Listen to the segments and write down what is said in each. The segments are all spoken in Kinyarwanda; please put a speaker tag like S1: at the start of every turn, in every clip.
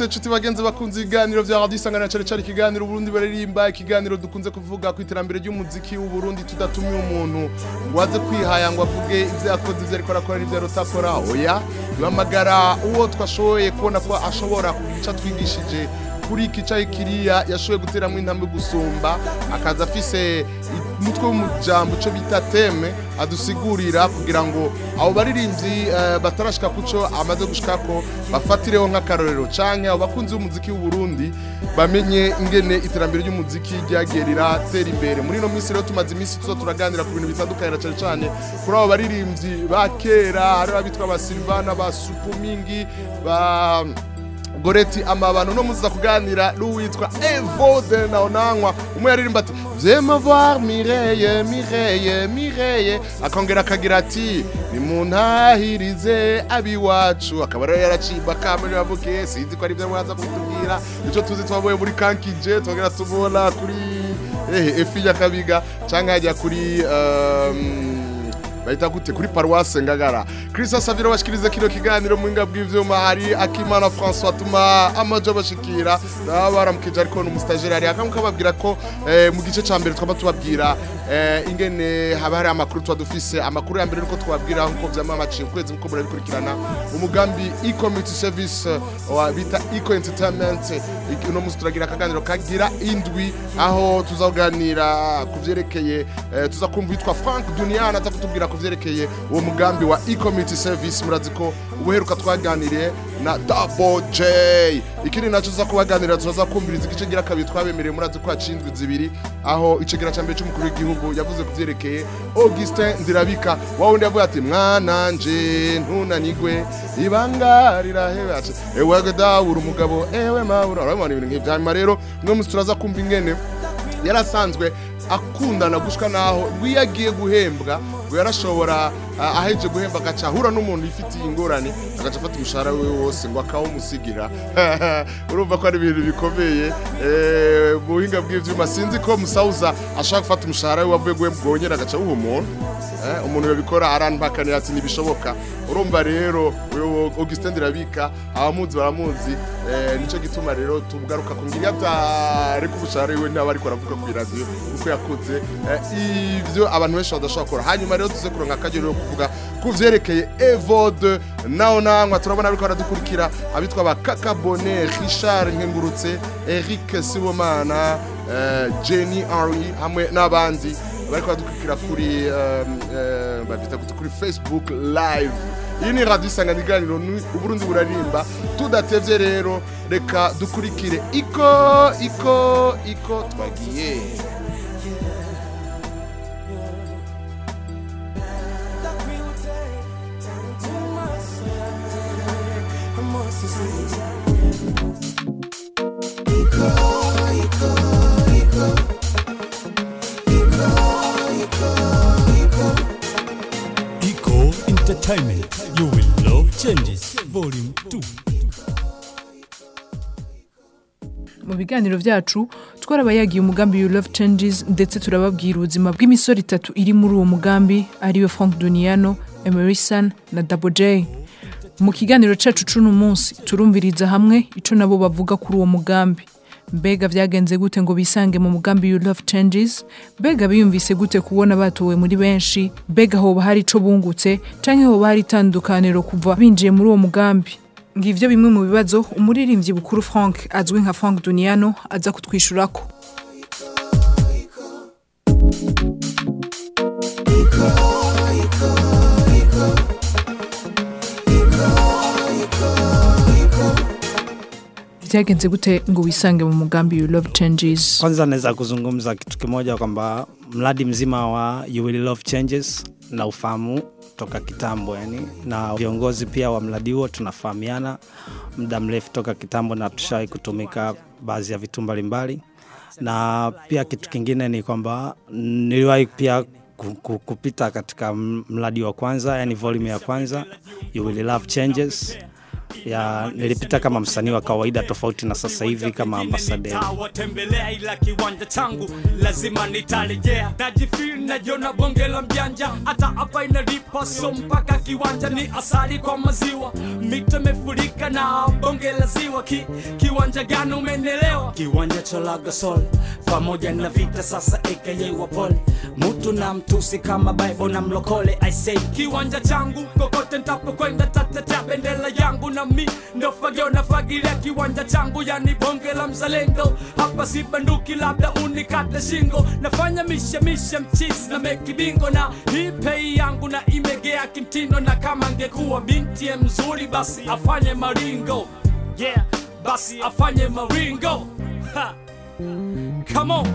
S1: mwaramutse nshuti bagenzi bakunze ibiganiro bya radiyo isangana cyane cyane ikiganiro uburundi baririmba ikiganiro dukunze kuvuga ku iterambere ry'umuziki w'uburundi tudatumiye umuntu. Ngo aze kwihaya ngo avuge ibyo yakoze ibyo ariko arakora n'ibyo arutakora. Oya duhamagara uwo twashoboye kubona ko ashobora kugira icyo atwigishije kuri iki cyayi kiriya yashoboye guteramo intambwe gusumba akaza afise umutwe w'umujambo cyo bita teme adusigurira kugira ngo abo baririmbyi eh, batarashika kuco amaze gushikako bafatireho nk'akarorero. Canke abo bakunzi b'umuziki w'u Burundi bamenye ingene iterambere ry'umuziki ryagiye riratera imbere. Muri ino minsi rero tumaze iminsi tuzo turaganira ku bintu bitandukanye na cane cane kuri abo baririmbyi ba kera. Hari abitwa ba Silvana ba Supumingi ba goreti amabano no muza kuganira n'uwitwa Evode naonanywa umwe yaririmba ati vyema voir Mireye Mireye Mireye. Akongera akagira ati nimuntahirize ab'iwacu. Akaba rero yaracimba kamwe yavukiye sinzi ko ari byo mwaza kutubwira. Ico tuzi twaboye muri kankije twongera tubona kuri ehe efi ya kabiga canke hajya kuri um, bahita gute kuri paruwase ngagara. Christa Saviro bashikirize kino kiganiro mu inga bw'ivyuma hari Akimana François tuma amajo bashikira baramukije ariko n'umustagere hari akamwe kababwira ko eh, mu gice ca mbere twaba tubabwira eh, ingene haba hari amakuru twa dufise. Amakuru ya mbere nuko twabwira nko vyama amaciye ukwezi nko murabikurikirana umugambi e-community service eh, bita eco entertainment. Uno musi turagira akaganiro kagira indwi aho tuzaganira ku vyerekeye tuza kumva witwa Frank Duniana aza kutubwira ku vyerekeye uwo mugambi wa e-community service murazi ko ubuheruka twaganiriye na Double J. Ikindi naco tuza kubaganira turaza kumviriza igice gira kabiri twabemereye murazi ko hacindwi zibiri aho icegera ca mbere c'umukuru w'igihugu yavuze ku vyerekeye Augustin Nzirabika wa wundi yavuze ati mwananje ntunanigwe ibanga rirahebe ati ewe dawura umugabo ewe mabura urabona ibintu nk'ivyo. Hanyuma rero mwe musi turaza kumva ingene yarasanzwe akundana gushika naho rwiyagiye guhembwa ngo yarashobora ah, aheje guhemba agaca ahura n'umuntu yifitiye ingorane agaca afata umushahara we wose ngo akawumusigira. Urumva ko ari ibintu bikomeye. Eh, mu buhinga bw'ivyuma sinzi ko musauza ashaka gufata umushahara we wavuye guhembwa agaca awuha umuntu. Eh, umuntu yabikora aranbakanira ati ntibishoboka. Urumva rero Augustin Ndirabika abamuzi baramuzi. Eh, nico gituma rero tugaruka ku ngiri atari ku bushare we ntaba ariko aravuga ku radio uko yakuze. Eh, ivyo abantu benshi badashobora gukora hanyuma rero tuze kuronka akajyo rero kuvuga ku vyerekeye Evode naho nangwa turabona ariko baradukurikira abitwa ba Kakabone Richard Nkengurutse Eric Sibomana eh, Jenny Henry hamwe n'abandi bariko badukurikira kuri um, uh, gute kuri Facebook live. Iyi ni radio isangana iganiro ni uburundi burarimba. Tudatevye rero reka dukurikire iko iko iko twagiye.
S2: Entertainment. You will love changes. Volume 2.
S3: mu biganiro byacu twarabayagiye umugambi you love changes ndetse turababwira ubuzima bw'imisoro itatu iri muri uwo mugambi ariyo frank duniano emerison na double j mu kiganiro cyacu c'uno munsi turumviriza hamwe ico nabo bavuga kuri uwo mugambi mbega vyagenze gute ngo bisange mu mugambi you love changes? Mbega biyumvise gute kubona batowe muri benshi? Mbega hoba hari ico bungutse? Canke hoba hari itandukaniro kuva binjiye muri uwo mugambi? Ngivyo bimwe mu bibazo umuririmbyi bukuru frank azwi nka frank duniano aza kutwishurako. Vyagenze gute ngo wisange mu mugambi you love changes.
S4: Kwanza naweza kuzungumza kitu kimoja kwamba mradi mzima wa You Will Love Changes na ufahamu
S5: toka kitambo yani, na viongozi pia wa mradi huo tunafahamiana muda mrefu toka kitambo, na tushawahi kutumika baadhi ya vitu mbalimbali, na pia kitu kingine ni kwamba niliwahi pia ku- ku- kupita katika mradi wa kwanza, yani volume ya kwanza You Will Love Changes ya nilipita kama msanii wa kawaida tofauti na sasa hivi kama ambasaderi.
S2: watembelea ila kiwanja changu lazima nitarejea najifil najiona bonge la mjanja. Hata hapa inalipa so mpaka kiwanja ni asali kwa maziwa. Mito imefurika na bonge la ziwa. Ki, kiwanja gani umenelewa kiwanja cha lagasol pamoja na vita sasa aka wapole. Mtu na mtusi kama bible na mlokole i say. Kiwanja changu kokote ntapokwenda tatetea bendera yangu na mi ndo fagio na fagilia kiwanja changu yani bonge la mzalendo hapa si banduki labda unikate shingo nafanya mishemishe mchisi na meki bingo na hipei yangu na imegea kimtindo na kama ngekuwa binti ye mzuri basi afanye maringo yeah basi afanye maringo ha. come on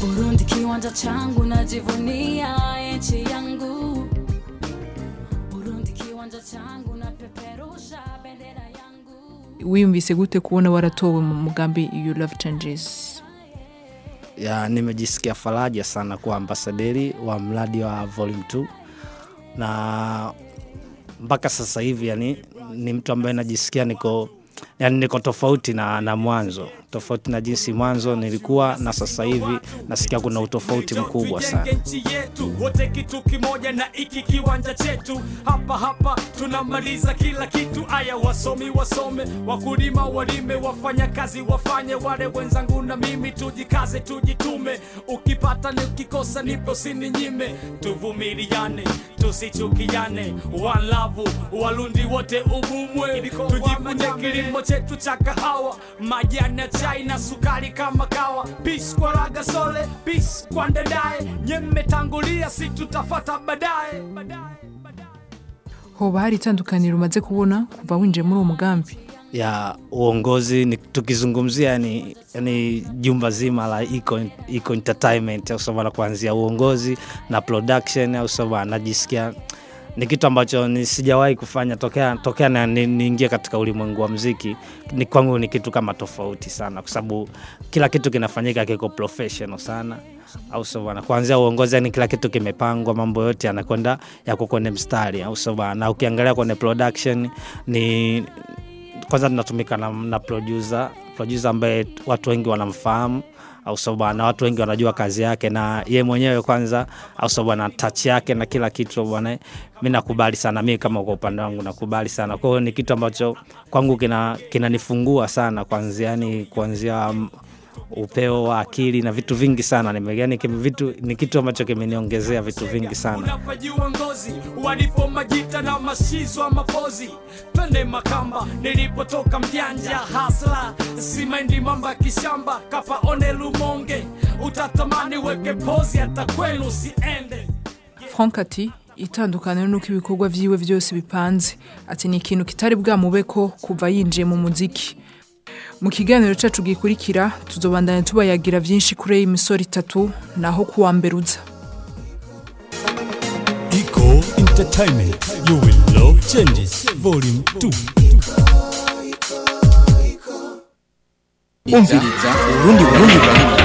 S4: Burundi kiwanja changu najivunia nchi yangu. Burundi kiwanja changu.
S3: Wiyumvise gute kubona waratowe mu mugambi you love changes.
S5: Ya nimejisikia faraja sana kuwa ambasaderi wa mradi wa volume 2 na mpaka sasa hivi yani ni mtu ambaye najisikia niko yani niko tofauti na, na mwanzo. Tofauti na jinsi mwanzo nilikuwa na sasa hivi nasikia kuna utofauti mkubwa sana.
S2: Nchi yetu wote kitu kimoja na iki kiwanja chetu. Hapa hapa tunamaliza kila kitu. Aya wasomi wasome wakulima walime wafanya kazi wafanye wale wenzangu na mimi. Tujikaze tujitume. Ukipata ni ukikosa nipo sininyime tuvumiliane tusichukiane. One love walundi wote umumwe tujifunye kilimo chetu cha kahawa majani ya chai na sukari kama kawa. Peace kwa raga sole peace kwa ndadaye nyemetangulia si tutafata baadaye. Baadaye, baadaye.
S3: hoba hari itandukaniro umaze kubona kuva winjiye muri uwo mugambi.
S5: Ya uongozi ni, tukizungumzia ni, ni jumba zima la Eco, Eco Entertainment au sababu kuanzia uongozi na production au sababu najisikia ni kitu ambacho ni sijawahi kufanya tokea, tokea na ni- niingie katika ulimwengu wa mziki ni kwangu ni kitu kama tofauti sana kwa sababu kila kitu kinafanyika kiko professional sana au sio bwana? kuanzia uongozi yani kila kitu kimepangwa mambo yote yanakwenda yako kwenye mstari au sio bwana? na ukiangalia kwenye production ni kwanza tunatumika na, na producer producer ambaye watu wengi wanamfahamu au sio bwana? Watu wengi wanajua kazi yake na ye mwenyewe kwanza au sio bwana? Touch yake na kila kitu bwana. Mi nakubali sana mi kama kwa upande wangu nakubali sana. Kwa hiyo ni kitu ambacho kwangu kina kinanifungua sana kwanzia, yani kuanzia mm, upeo wa akili na vitu vingi sana. Nime, yani, kim- vitu ni kitu ambacho kimeniongezea vitu vingi sana.
S2: Unapajua ngozi walipo majita na mashizwa mapozi. Twende makamba nilipotoka mjanja hasla. Simendi mamba kishamba kapaone lumonge. Utatamani weke pozi hata kwenu siende
S3: frank ati itandukaniro nuko ibikorwa vyiwe vyose bipanze. Ati ni ikintu kitari bwamubeko kuva yinjiye mu muziki mu kiganiro cacu gikurikira tuzobandanya tubayagira vyinshi kuri iyi misoro itatu naho kuwa mbere uza
S6: Eco Entertainment. You will love changes. Volume 2.
S7: umviriza urundi burundi burundi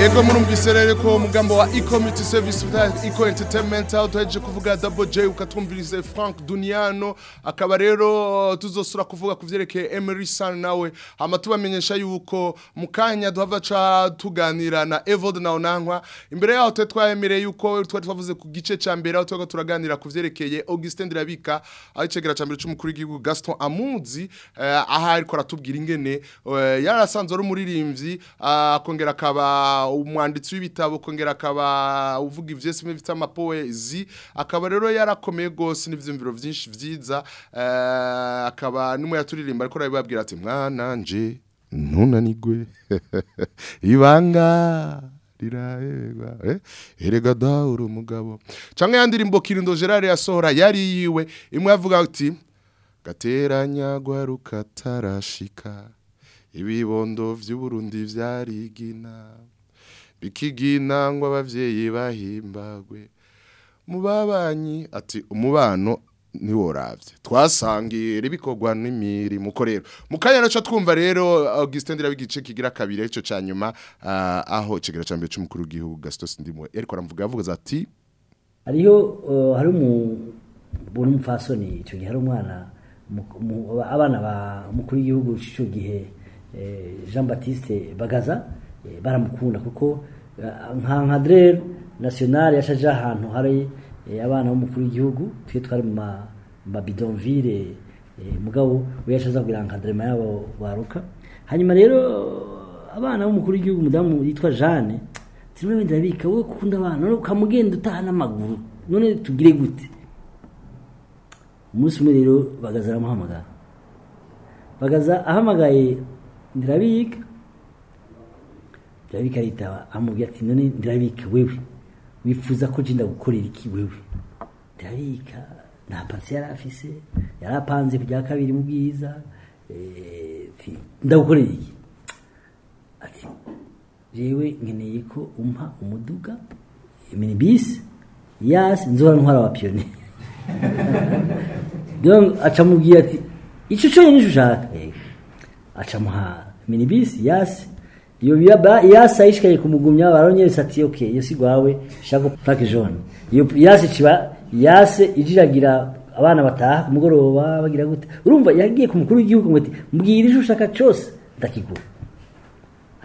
S1: ego murumvise rero ko umugambo wa e-community service eco entertainment aho tuhejeje kuvuga double j ukatumvirize frank duniano. Akaba rero tuzosura kuvuga ku vyerekeye emery san nawe. Hama tubamenyesha yuko mu kanya duhava ca tuganira na evod na onankwa imbere yaho twe twayemereye yuko twari twavuze ku gice ca mbere aho twego turaganira ku vyerekeye augustin ndirabika aho icegera ca mbere c'umukuru w'igihugu gaston amuzi eh, aho ariko aratubwira ingene eh, yarasanzwe ari umuririmbyi ah, akongera akaba umwanditsi w'ibitabo kongera akaba uvuga ivyesime bita amapoezi akaba rero yarakomeye gose n'ivyumviro vyinshi vyiza eh, akaba nimwe yaturirimba ariko arabibabwira ati mwana nje ntunanigwe ibanga riraherwa eh erega da uri umugabo canke yandirimbo kirindo Gerard yasohora yari yiwe imwe yavuga ati gateranya gwaruka tarashika ibibondo vy'uburundi vyarigina. Ikigina ngo abavyeyi bahimbagwe. Mu babanyi ati umubano ntiworavye. Twasangiye ibikorwa n'imirimo uko rero. Mu kanya naco twumva rero Augustin Ndirabigice kigira kabiri ico ca nyuma ah, aho kigera ca mbere c'umukuru w'igihugu Gaston Sindimwe ariko aravuga yavuga ati
S8: hariho uh, hari umuntu umupfasoni icyo gihe hari umwana abana ba mukuru w'igihugu icyo gihe eh, Jean Baptiste Bagaza baramukunda kuko eh, nka nka Drere national yashaje ahantu hari eh, abana b'umukuru w'igihugu twe twari mu ma ma bidonville eh, mugabo we yashaza kugira nka Drema yabo baruka hanyuma rero abana b'umukuru w'igihugu umudamu yitwa Jeanne Tirime wenda bika wowe ukunda abana none ukamugenda utaha n'amaguru none tugire gute? Umunsi umwe rero bagaza aramuhamagara. Bagaza ahamagaye ndirabika ndirabika aritaba amubwira ati none ndirabika wewe. Wifuza ko jinda gukorera iki wewe? Ndirabika. Nta parisi yari afise. Yari apanze ku bya kabiri mu bwiza. Eh, ndagukorera iki? Ati jewe nkeneye ko umpa umuduga minibisi yasi nzora ntwara wa piyone acamubwira ati ico cyo nyine ushaka? Eh, acamuha minibisi yasi iyo biba yasi ayishikaye kumugumya baronyereza ati okay iyo si gwawe shaka plaque jaune iyo yasi ciba yasi ijiragira abana bataha ku mugoroba bagira gute. Urumva yagiye ku mukuru w'igihugu ngo ati mbwira ico ushaka cyose ndakigura.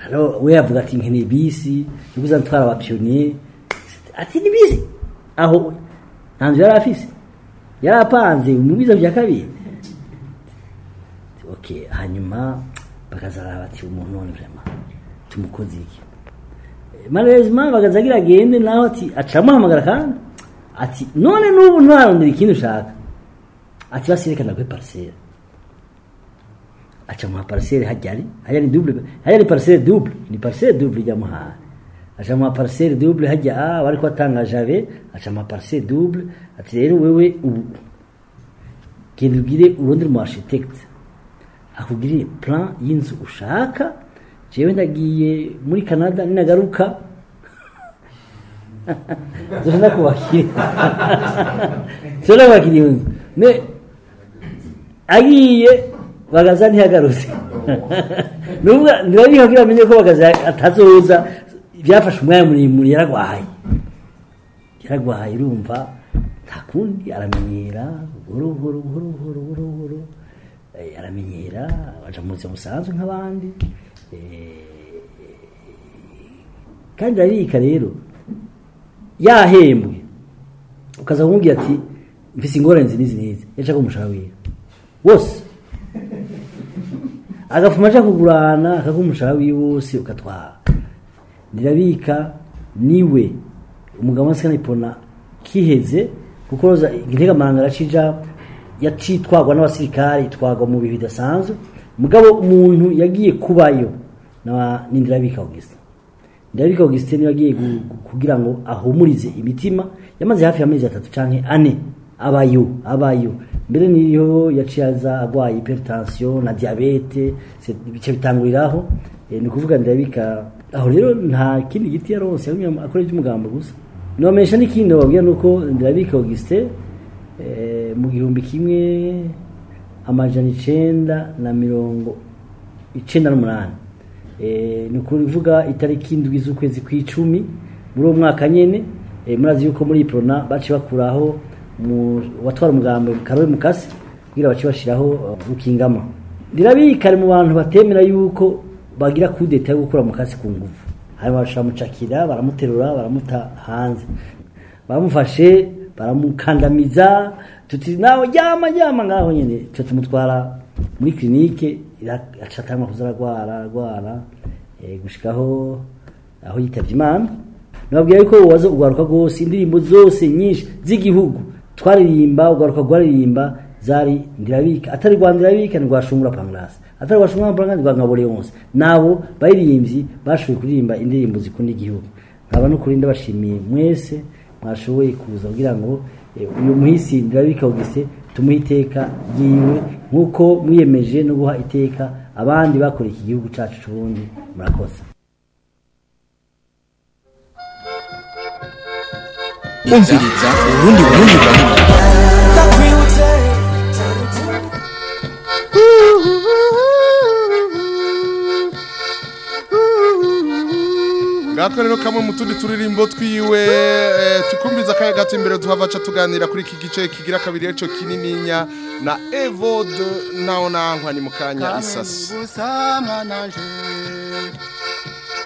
S8: Halo, we avuga ati nkeneye bisi yo kuzantwara abapiyoniye ati ni bisi? Aho ntanzu yari afise. Yari apanze mu biza bya kabiri. Okay hanyuma bakazaraba bati umuntu none tumukoze iki? Eh, malheureusement bagazagira agende naho ati acamuhamagara kandi? Ati none n'ubu ntarondera ikindi ushaka. Ati basirekana kwe parcelle. Aca muha parcelle hajyari hajya ni double hajya ni parcelle double ni parcelle double ijya muha aca muha parcelle double hajya ah bari ko atanga jave aca muha parcelle double. Ati rero wewe ubu genda ubwire urondere mu architect. Akubwire plan y'inzu ushaka jewe ndagiye muri Canada ninagaruka. Zona kubakira zona kubakira iyo nzu agiye bagaza ntiyagarutse. Nuvuga ntibari kugira amenye ko bagaza atazoza byafashe umwanya muremure yaragwahaye. Yaragwahaye urumva nta kundi aramenyera buhoro buhoro buhoro buhoro buhoro Eh, aramenyera aja mu buzima busanzwe nk'abandi. Kandi arabika rero yahembwe. Ukaza kumubwira ati mfise ingorane izi n'izi n'izi yacaga umushahara wiwe wose. Agafuma aja kugurana akaguha umushahara wiwe wose ukatwara ndirabika ni we. Umugabo wa sikanipona kiheze kuko roza integamanga aracija yacitwagwa n'abasirikare itwagwa mu bihe bidasanzwe. Mugabo umuntu yagiye kubayo. Nindirabika Augustin ndirabika Augustin gu- gu- kugira ngo ahumurize imitima yamaze hafi y'amezi atatu canke ane abayo abayo. Mbere niyo yaciye aza agwaye hypertension na diabete bice bitanguriraho. Eh, ni kuvuga ndirabika aho rero nta kindi giti yaronse yagumye akora iby'umugambo gusa. Nobamesha n'ikindi babwira nuko ndirabika Augustin eh, mu gihumbi kimwe amajana icenda na mirongo icenda n'umunani. Ni ukuvuga itariki indwi z'ukwezi kw'icumi muri uwo mwaka nyene. Eh, murazi yuko muri prona baci bakuraho watwara umugambi karobe mukasi kugira baci bashiraho uh, rukingama ndirabika ari mu bantu batemera yuko bagira kudeta yo gukura mukasi ku nguvu. Hanyuma baramucakira baramuterura baramuta hanze. Baramufashe baramukandamiza tuti nawe jyama jyama ngaho nyene. Cyo tumutwara muri klinike acatangwa kuza aragwara eh, gushikaho aho yitavye imana nababwira yuko waza ugaruka rwose indirimbo zose nyinshi z'igihugu twaririmba ugaruka rwaririmba zari ndirabika atari rwa ndirabika ni rwa shungura pangrasi atari rwa shungura pangrasi rwa nkabore yonse nabo baririmbyi bashoboye kuririmba indirimbo zikunda igihugu nkaba no kuri ndabashimiye mwese mwashoboye kuza kugira ngo uyu muhisi ndirabika Augustin tumuhe iteka ryiwe nk'uko mwiyemeje no guha iteka abandi bakora iki gihugu cyacu cy'uburundi murakoze
S7: umviriza urundi burundi
S1: ngako rero kamwe mu tundi turirimbo twiwe eh, tukumviza akaya gato imbere tuhavaca tuganira kuri iki gice kigira kabiri arico kinininya na evode naho nankwa ni mu kanya isasi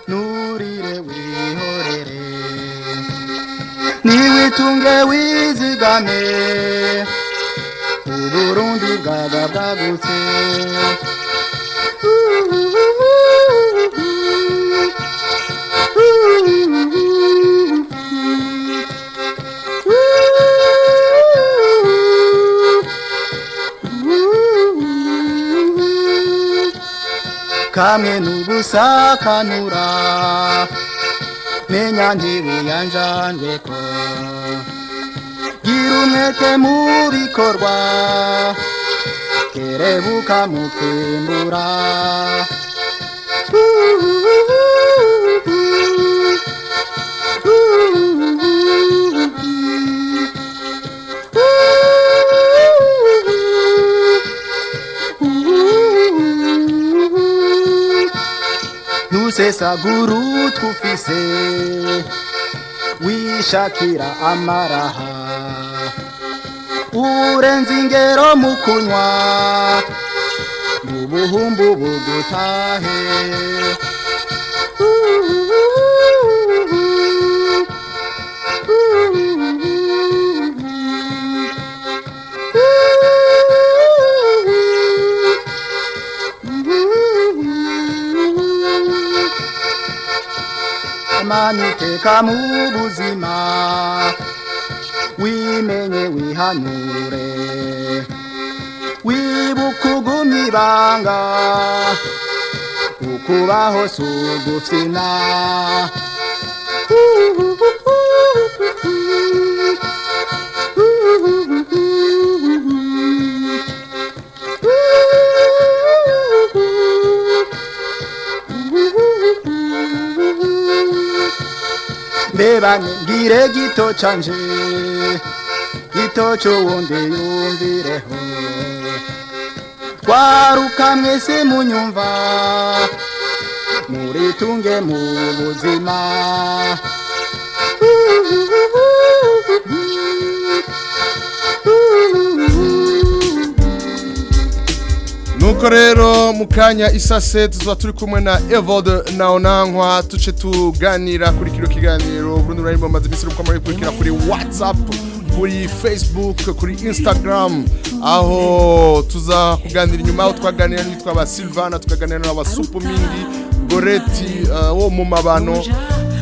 S9: nurire wihorere. Niwitunge wizigame uburundi bwaga bwagutse. Kamwe n'ubusakanura menya ntiwiyanjanjweko gira umwete mu bikorwa. Kerebuka mu c'est sa guru troufissé. Oui, Shakira Amaraha. Urenzingero mukunywa. bubu bugutahe. Amaniteka mu buzima wimenye wihanure wibuka ugumya ibanga ukubaho si ugufina mbebanye mbwire gito canje gito c'uwundi yumvireho twaruka mwese munyumva muritunge mu buzima
S1: nuko rero mu kanya isase tuzoba turi kumwe na evode naho nankwa tuce tuganira kuri kino kiganiro. Burundi rurarimo maze iminsi ruko muri kurikira kuri whatsapp kuri facebook kuri instagram. Aho tuza kuganira inyuma aho twaganira n'uwitwa ba silvana tukaganira n'aba supumingi goreti uh, wo mu mabano.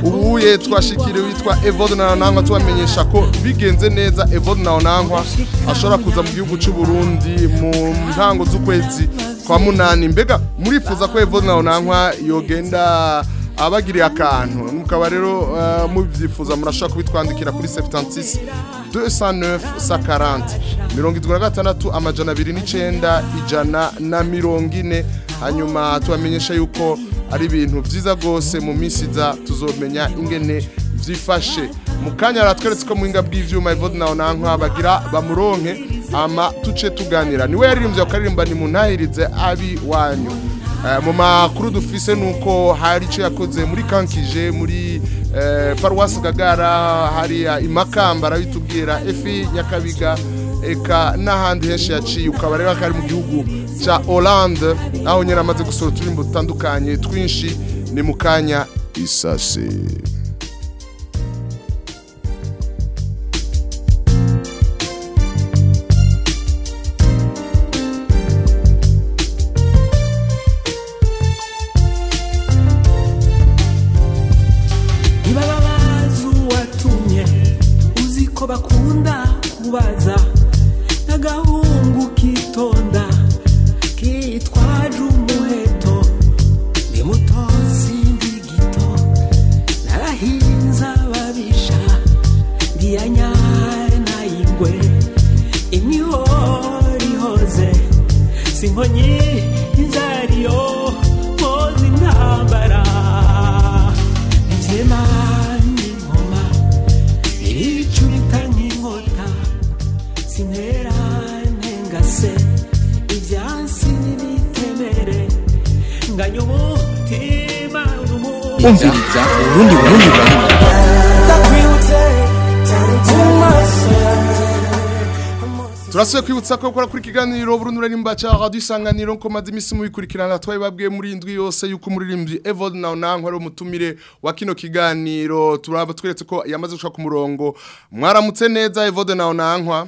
S1: Ubuye twashikire witwa evode naho nankwa tubamenyesha ko bigenze neza evode naho nankwa ashobora kuza mu gihugu cy'u Burundi mu ntango z'ukwezi kwa munani. Mbega murifuza ko evode naho nankwa yogenda abagiriye akantu. Mukaba rero uh, mubyifuza murashobora kubitwandikira kuri 76 209 140 mirongo itatu na gatandatu amajana abiri n'icenda ijana na mirongo ine. Hanyuma tubamenyesha yuko ari ibintu byiza rwose mu minsi iza tuzomenya ingene byifashe. Mu kanya aratweretse ko mu buhinga bw'ivyuma evode naho nankwa bagira bamuronke. Ama tuce tuganira. Niwe yaririmbye akaririmba ni muntahirize abi wanyu. Eh, mu makuru dufise nuko hari icyo yakoze muri kankije muri eh, paruwasi gagara hariya imakamba arabitubwira efi nyakabiga eka n'ahandi henshi yaciye. Ukaba rero kari mu gihugu cya Hollande aho nyine amaze gusura uturimbo dutandukanye twinshi ni mu kanya isase. Turasuye kwibutsa ko gukora kuri kiganiro Burundi urarimba cha radio isanganiro ko maze imisi mubikurikirana twaye babwiye muri indwi yose yuko umuririmbyi Evode nawo nankwa ari umutumire wa kino kiganiro. Turaba tweretse ko yamaze gushaka ku murongo. Mwaramutse neza Evode nawo nankwa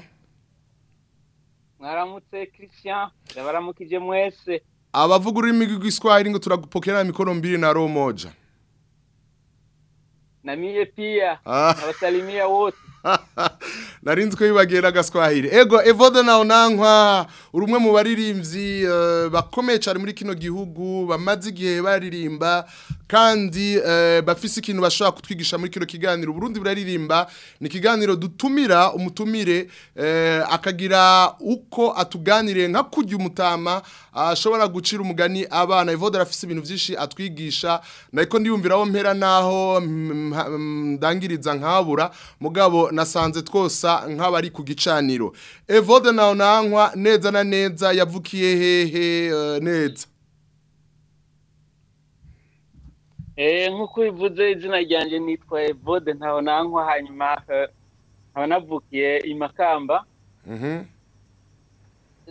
S10: mwaramutse christian. Ndabaramukije mwese.
S1: Abavuga ururimi rw'igiswahili ngo turagupokera mikono mbili na roho moja
S10: na mie pia.
S1: Ah.
S10: nawasalimia wote.
S1: narinzi ko yibagera agaswahili ego evode nawo nankwa uri umwe mu baririmbyi eh, bakomeye cyane muri kino gihugu bamaze igihe baririmba kandi eh, bafise ikintu bashobora kutwigisha muri kino kiganiro. Burundi buraririmba ni ikiganiro dutumira umutumire eh, akagira uko atuganiriye nka kurya umutama ashobora gucira umugani abana. Evode arafise ibintu byinshi atwigisha nariko ndiyumviraho mpera naho mm, mm, ndangiriza nkabura. Mugabo nasanze twosa nk'abari ku gicaniro. Evode nawe nankwa neza na neza yavukiye hehe eh, neza?
S10: Eh nk'uko bivuze izina ryanjye nitwa Evode ntaho nankwa hanyuma eh, nkaba navukiye i Makamba.
S1: Mhm.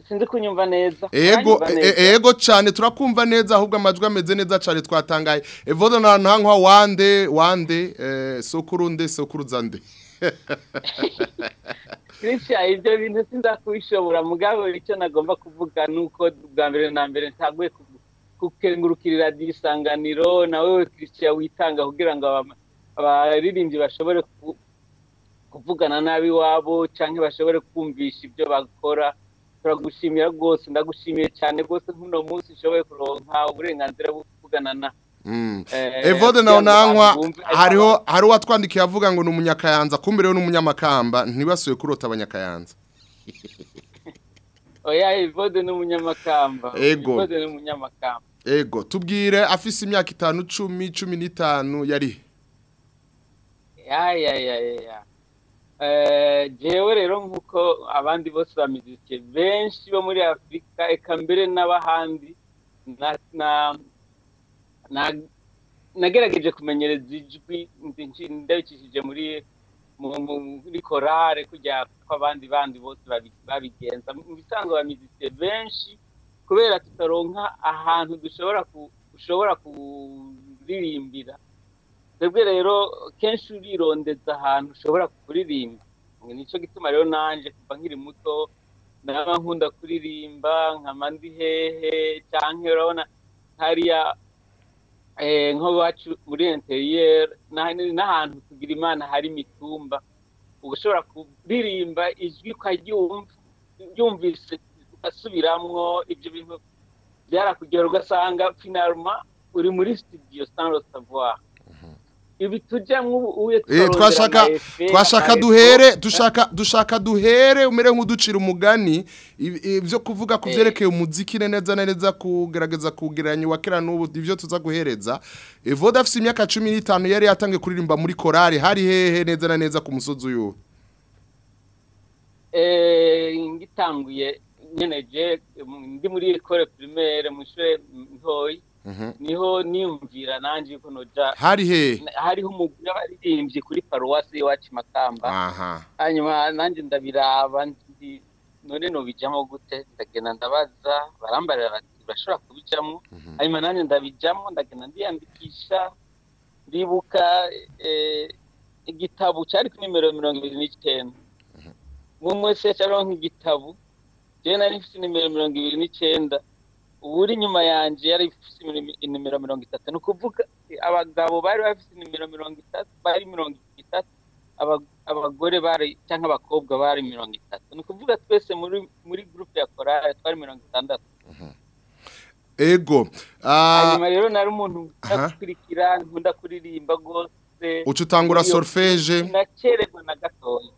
S10: sinzi kunyumva neza.
S1: Ego e- e- ego cyane turakumva neza ahubwo amajwi ameze neza cyane twatangaye. Evode nawe nankwa wande wande eh, sokuru
S10: Christian ibyo bintu sinzakubishobora mugabo icyo nagomba kuvuga nuko bwa mbere na mbere ntaguye ku- gukengurukirira isanganiro. Nawe Christian witanga kugira ngo aba- abaririmbyi bashobore ku- kuvugana nabi wabo cyangwa bashobore kumvisha ibyo bakora. Turagushimira rwose ndagushimiye cyane rwose. Nk'uno munsi ushoboye kuronka uburenganzira bwo kuvugana na
S1: Evode nawe
S10: ngo
S1: nankwa
S10: abantu bumve ariko
S1: hariho hari uwatwandikiye avuga ngo ni umunyakayanza kumbe rero ni umunyamakamba ntibasuye kurota abanyakayanza
S10: oya Evode ni umunyamakamba.
S1: Ego.
S10: Evode ni umunyamakamba.
S1: Ego. Tubwire afise imyaka itanu cumi cumi n'itanu yari
S10: ya ya ya ya ya. Eh, jewe rero nk'uko abandi bose bamizike benshi bo muri afurika eka mbere n'abahandi na na na nagerageje kumenyereza ijwi ndabicishije muri mu- mu- muri korale kujya kw'abandi bandi bose babi- babigenza. Mu bisanzwe bamizike benshi kubera tutaronka ahantu dushobora dushobora kuririmbira. Twebwe rero kenshi urirondeza ahantu ushobora kuririmba. Nicyo gituma rero nanjye kuva nkiri muto nkunda kuririmba nkama ndi hehe cyangwa urabona hariya eh, nko iwacu muri interiyeri n'ahantu tugira imana hari imitumba ushobora kuririmba ijwi ukaryumva ryumvise ibyo bintu byarakugera ugasanga finaruma uri muri le savoir ibi tujyamo ubu
S1: Eh, twashaka twashaka duhere dushaka dushaka duhere umere nk'uducira umugani. Ibyo kuvuga ku byerekeye umuziki ne neza neza kugerageza kugereranya wa kera n'ubu ibyo tuza guhereza. Evode afite imyaka 15 yari yatangiye kuririmba muri korali hari hehe neza na neza ku musozi uyu?
S10: Eh ngitanguye. Nyene je mm, ndi muri école primaire mu ishure ntoyi. Ni ho niyumvira nanje yuko noja
S1: Hari he?
S10: hariho umugwi w'abaririmbyi kuri paruwasi iwacu makamba. Hanyuma nanjye ndabiraba ndi none nobijamo gute? Ndagenda ndabaza barambarira bati urashobora kubijamo? Hanyuma nanjye ndabijamo ndagenda ndiyandikisha ndibuka eh, igitabo cyari kuri nimero mirongo ibiri n'icyenda. Umwe wese yacaronka igitabo jewe nari mfite nimero mirongo ibiri n'icyenda. Uri inyuma yanjye yari ifite inimero mirongo itatu. Ni ukuvuga abagabo bari bafite nimero mirongo itatu bari mirongo itatu. Aba- abagore bari cyangwa abakobwa bari mirongo itatu. Ni ukuvuga twese muri muri gurupe ya korali twari mirongo itandatu.
S1: Ego ah,
S10: hanyuma rero nari umuntu
S1: aha.
S10: udakurikira nkunda kuririmba rwose.
S1: Uca utangura solfège.
S10: nacererwa na gatoya.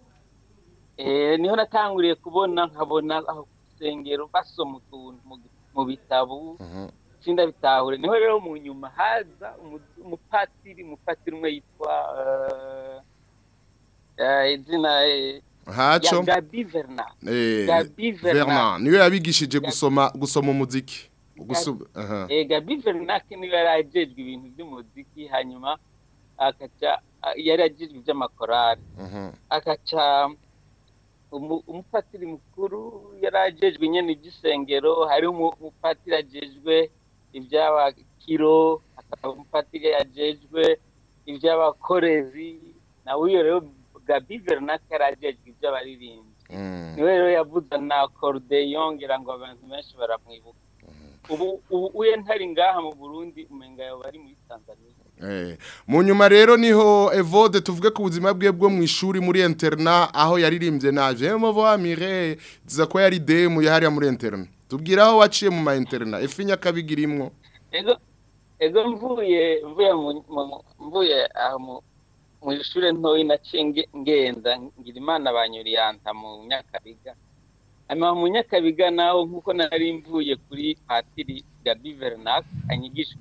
S10: Eh ni ho natanguriye kubona nkabona aho ku rusengero basoma utuntu mu- mu bitabo sinda bitahure. Niho rero mu nyuma haza umu- umupatiri umupatiri umwe yitwa eh, eh, izina eh,
S1: Haco.
S10: Gabi Verna. Verna.
S1: Niwe yabigishije gusoma gusoma umuziki.
S10: Eh, Gabi Vernac ni we yari ajejwe ibintu by'umuziki hanyuma akaca yari ajejwe iby'amakorari
S1: Mhm.
S10: Umupatiri mukuru yari ajejwe nyene iby'isengero hari umu- umupatiri ajejwe iby'abakiro hakaba umupatiri ajejwe iby'abakorezi nawe iyo rero Gabi Vernac yari ajejwe iby'abaririmbyi.
S1: Mm.
S10: ni we rero yavuze na accordeon ngira ngo abantu benshi baramwibuka. Ubu ubu uye ntari ngaha mu Burundi umenga yo bari muri Tanzania.
S1: Mu nyuma rero ni ho Evode tuvuge ku buzima bwe bwo mu ishuri muri interna aho yaririmbye na Je me vois Mireille ziza ko yari demu yahariya muri interna tubwira aho waciye mu ma interna ifinya kabigirimwo
S10: ego ego mvuye mvuye aho mu mu ishure ntoyi naciye nge- ngenda ngira imana banyuriyanta mu nyakabiga. Hanyuma mu nyakabiga naho nk'uko nari mvuye kuri patiri gabi vernac anyigisha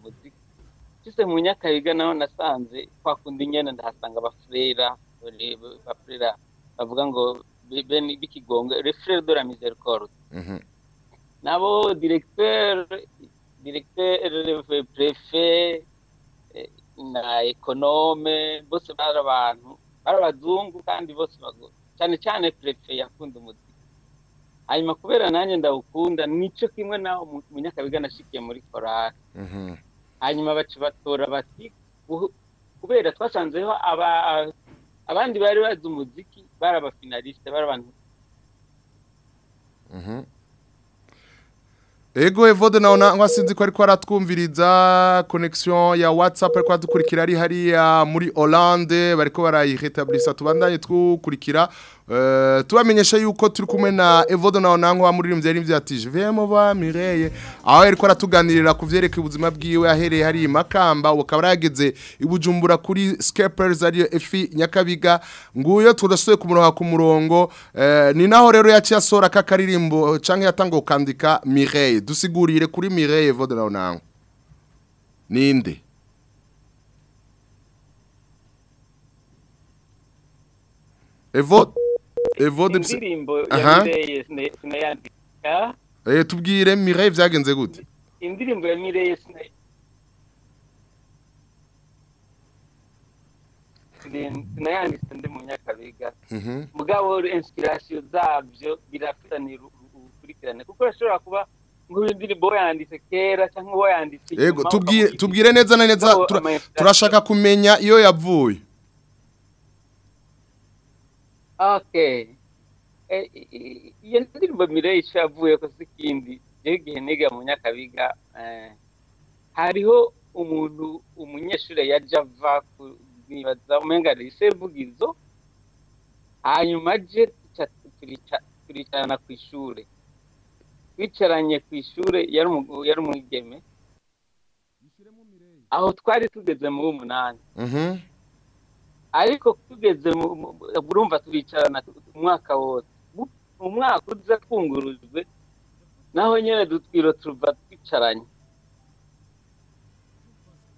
S10: nshyize mu nyakabiga naho nasanze kwa kundi nyene ndahasanga abafurera bari- bafurera bavuga ngo be- bene b'ikigongo le frere de la miséricorde
S1: Mhm.
S10: nabo directeur directeur prefet eh, na ekonome bose bari abantu bari abazungu kandi bose bago cyane cyane prefet yakunda umuziki hanyuma kubera nanjye ndawukunda nico kimwe naho mu- mu nyakabiga nashikiye muri korali
S1: Mhm.
S10: Hanyuma baca batora bati "Uhu- kubera twasanzeho aba abandi bari bazi umuziki bari abafinaliste bari abantu
S1: Mhm. Ego Evode naona nka sinzi ko ariko aratwumviriza connection ya WhatsApp ariko adukurikira ari hariya muri Hollande bariko barayiretablisa tubandanye twukurikira uh, tubamenyesha yuko turi kumwe na Evode naona nko amuririmbye yari ati Vemo ba Mireille aho ariko aratuganirira kuvyerekeye ubuzima bwiwe ahereye hari imakamba ukaba ibujumbura kuri Scapers ari efi nyakabiga. Nguyo turasuye kumuronka ku murongo. Eh, ni naho rero yaciye asora kakaririmbo canke yatanga ukandika Mireille dusigurire kuri Mireille Evode naona ninde? Evode Evode bse-
S10: indirimbo
S1: Aha.
S10: ya Mireye sinayandika.
S1: Eh tubwire Mireille vyagenze gute?
S10: Indirimbo ya Mireye sinayanditse ndi mu nyakabiga
S1: Mhm.
S10: mugabo inspiration zabyo birafiranira ukurikirane kuko urashobora kuba nk'indirimbo yanditse kera cyangwa uwo yanditse
S1: tubwire neza na neza. Turashaka kumenya iyo yavuye
S10: Okay. Eh, iyo ndirimbo ico yavuye ko sikindi jewe igihe niga mu nyakabiga eh, hariho umuntu umunyeshure yaje ava ku- nibaza umenga lycée Vugizo hanyuma turica- turicarana ku ishure twicaranye ku ishure yari umwigeme aho twari tugeze mu w'umunani
S1: Mhm.
S10: Ariko tugeze urumva turicarana umwaka wose. Mu- mwaka uza twungurujwe naho nyine dutwiro tuva twicaranye.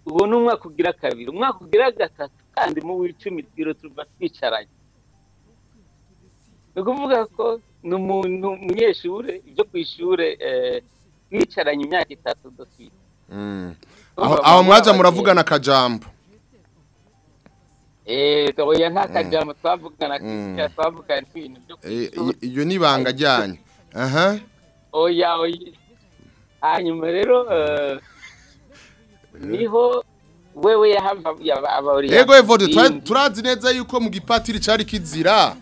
S10: Ubu ni umwaka ugira kabiri. Umwaka ugira gatatu kandi mu w'icumi twiro tuva twicaranye. Ni ukuvuga ko ni umuntu umunyeshure ibyo ku ishure eh, twicaranye imyaka itatu dutwite.
S1: Mm. aho mwaja muravugana akajambo
S10: eh oya nta
S1: Mm.
S10: kajambo twavugana
S1: Mm.
S10: kera twavugana ibintu byo
S1: Eh, iyo- iyo ni ibanga ryanyu aha.
S10: Oya oya hanyuma rero eh, ni ho wewe yahava abari
S1: Ego Evode turazi neza yuko mu gipatiri cari kizira.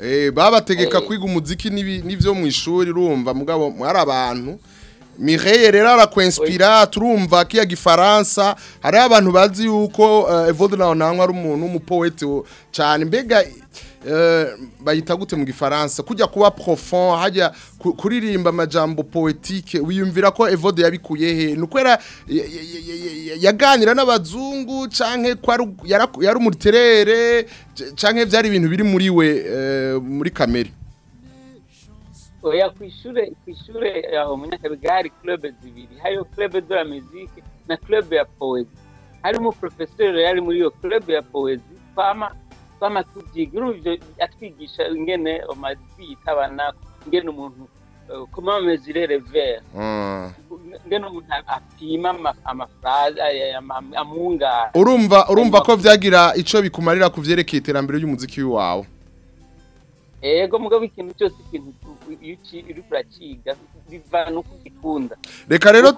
S1: Eh babategeka
S10: Eh.
S1: kwiga umuziki n'ivyo mu ishuri urumva mugabo mwari abantu Mireille rero arakwenspira turumva kiya gifaransa. Hari abantu bazi yuko uh, Evode naho nankwa ari umuntu w'umupoete wo- cyane mbega eh, bayita gute mu gifaransa? Kujya kuba profond hajya ku- kuririmba amajambo poetique wiyumvira ko Evode yabikuye he? Nukwera ya- ya- ya- ya- ya- yaganira n'abazungu canke yari umuriterere canke vyari ibintu biri muri we eh, muri kamere?
S10: Oya ku ishure ku ishure aho mu nyakabiga hari club zibiri. Hariyo club de la musique na club ya poezi harimo professeur yari muri iyo club ya poezi twama twama tubyiga atwigisha ingene twiyitaba ingene umuntu comment mesurer le verre
S1: Mm.
S10: ngene umuntu apima ama- amafraze amungara
S1: urumva urumva ko vyagira ico bikumarira ku vyerekeye iterambere ry'umuziki wawe
S10: ego mugabo ikintu cyose ikintu tu- iyo uriko uraciga bivana uko ugikunda
S1: reka rero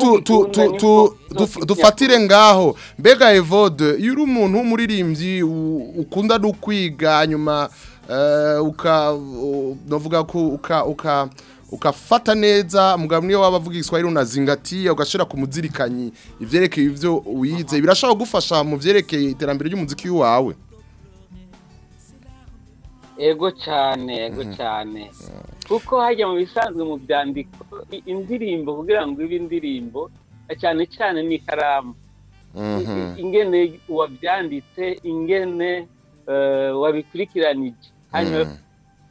S1: dufatire ngaho. Mbega evode iyo uri umuntu w'umuririmbyi ukunda no kwiga nyuma eh, uka u- novuga ko uka uka ukafata neza mugabo niyo waba avuga igiswahili unazingatiye ugashira ku muzirikanyi ivyerekeye ivyo wize. Birashobora gufasha mu vyerekeye iterambere ry'umuziki wawe
S10: ego cyane ego cyane. Kuko hajya mu bisanzwe mu byandiko indirimbo kugira ngo ibe indirimbo cyane cyane n'ikaramu I- ingene wabyanditse ingene eh, wabikurikiranije hanyuma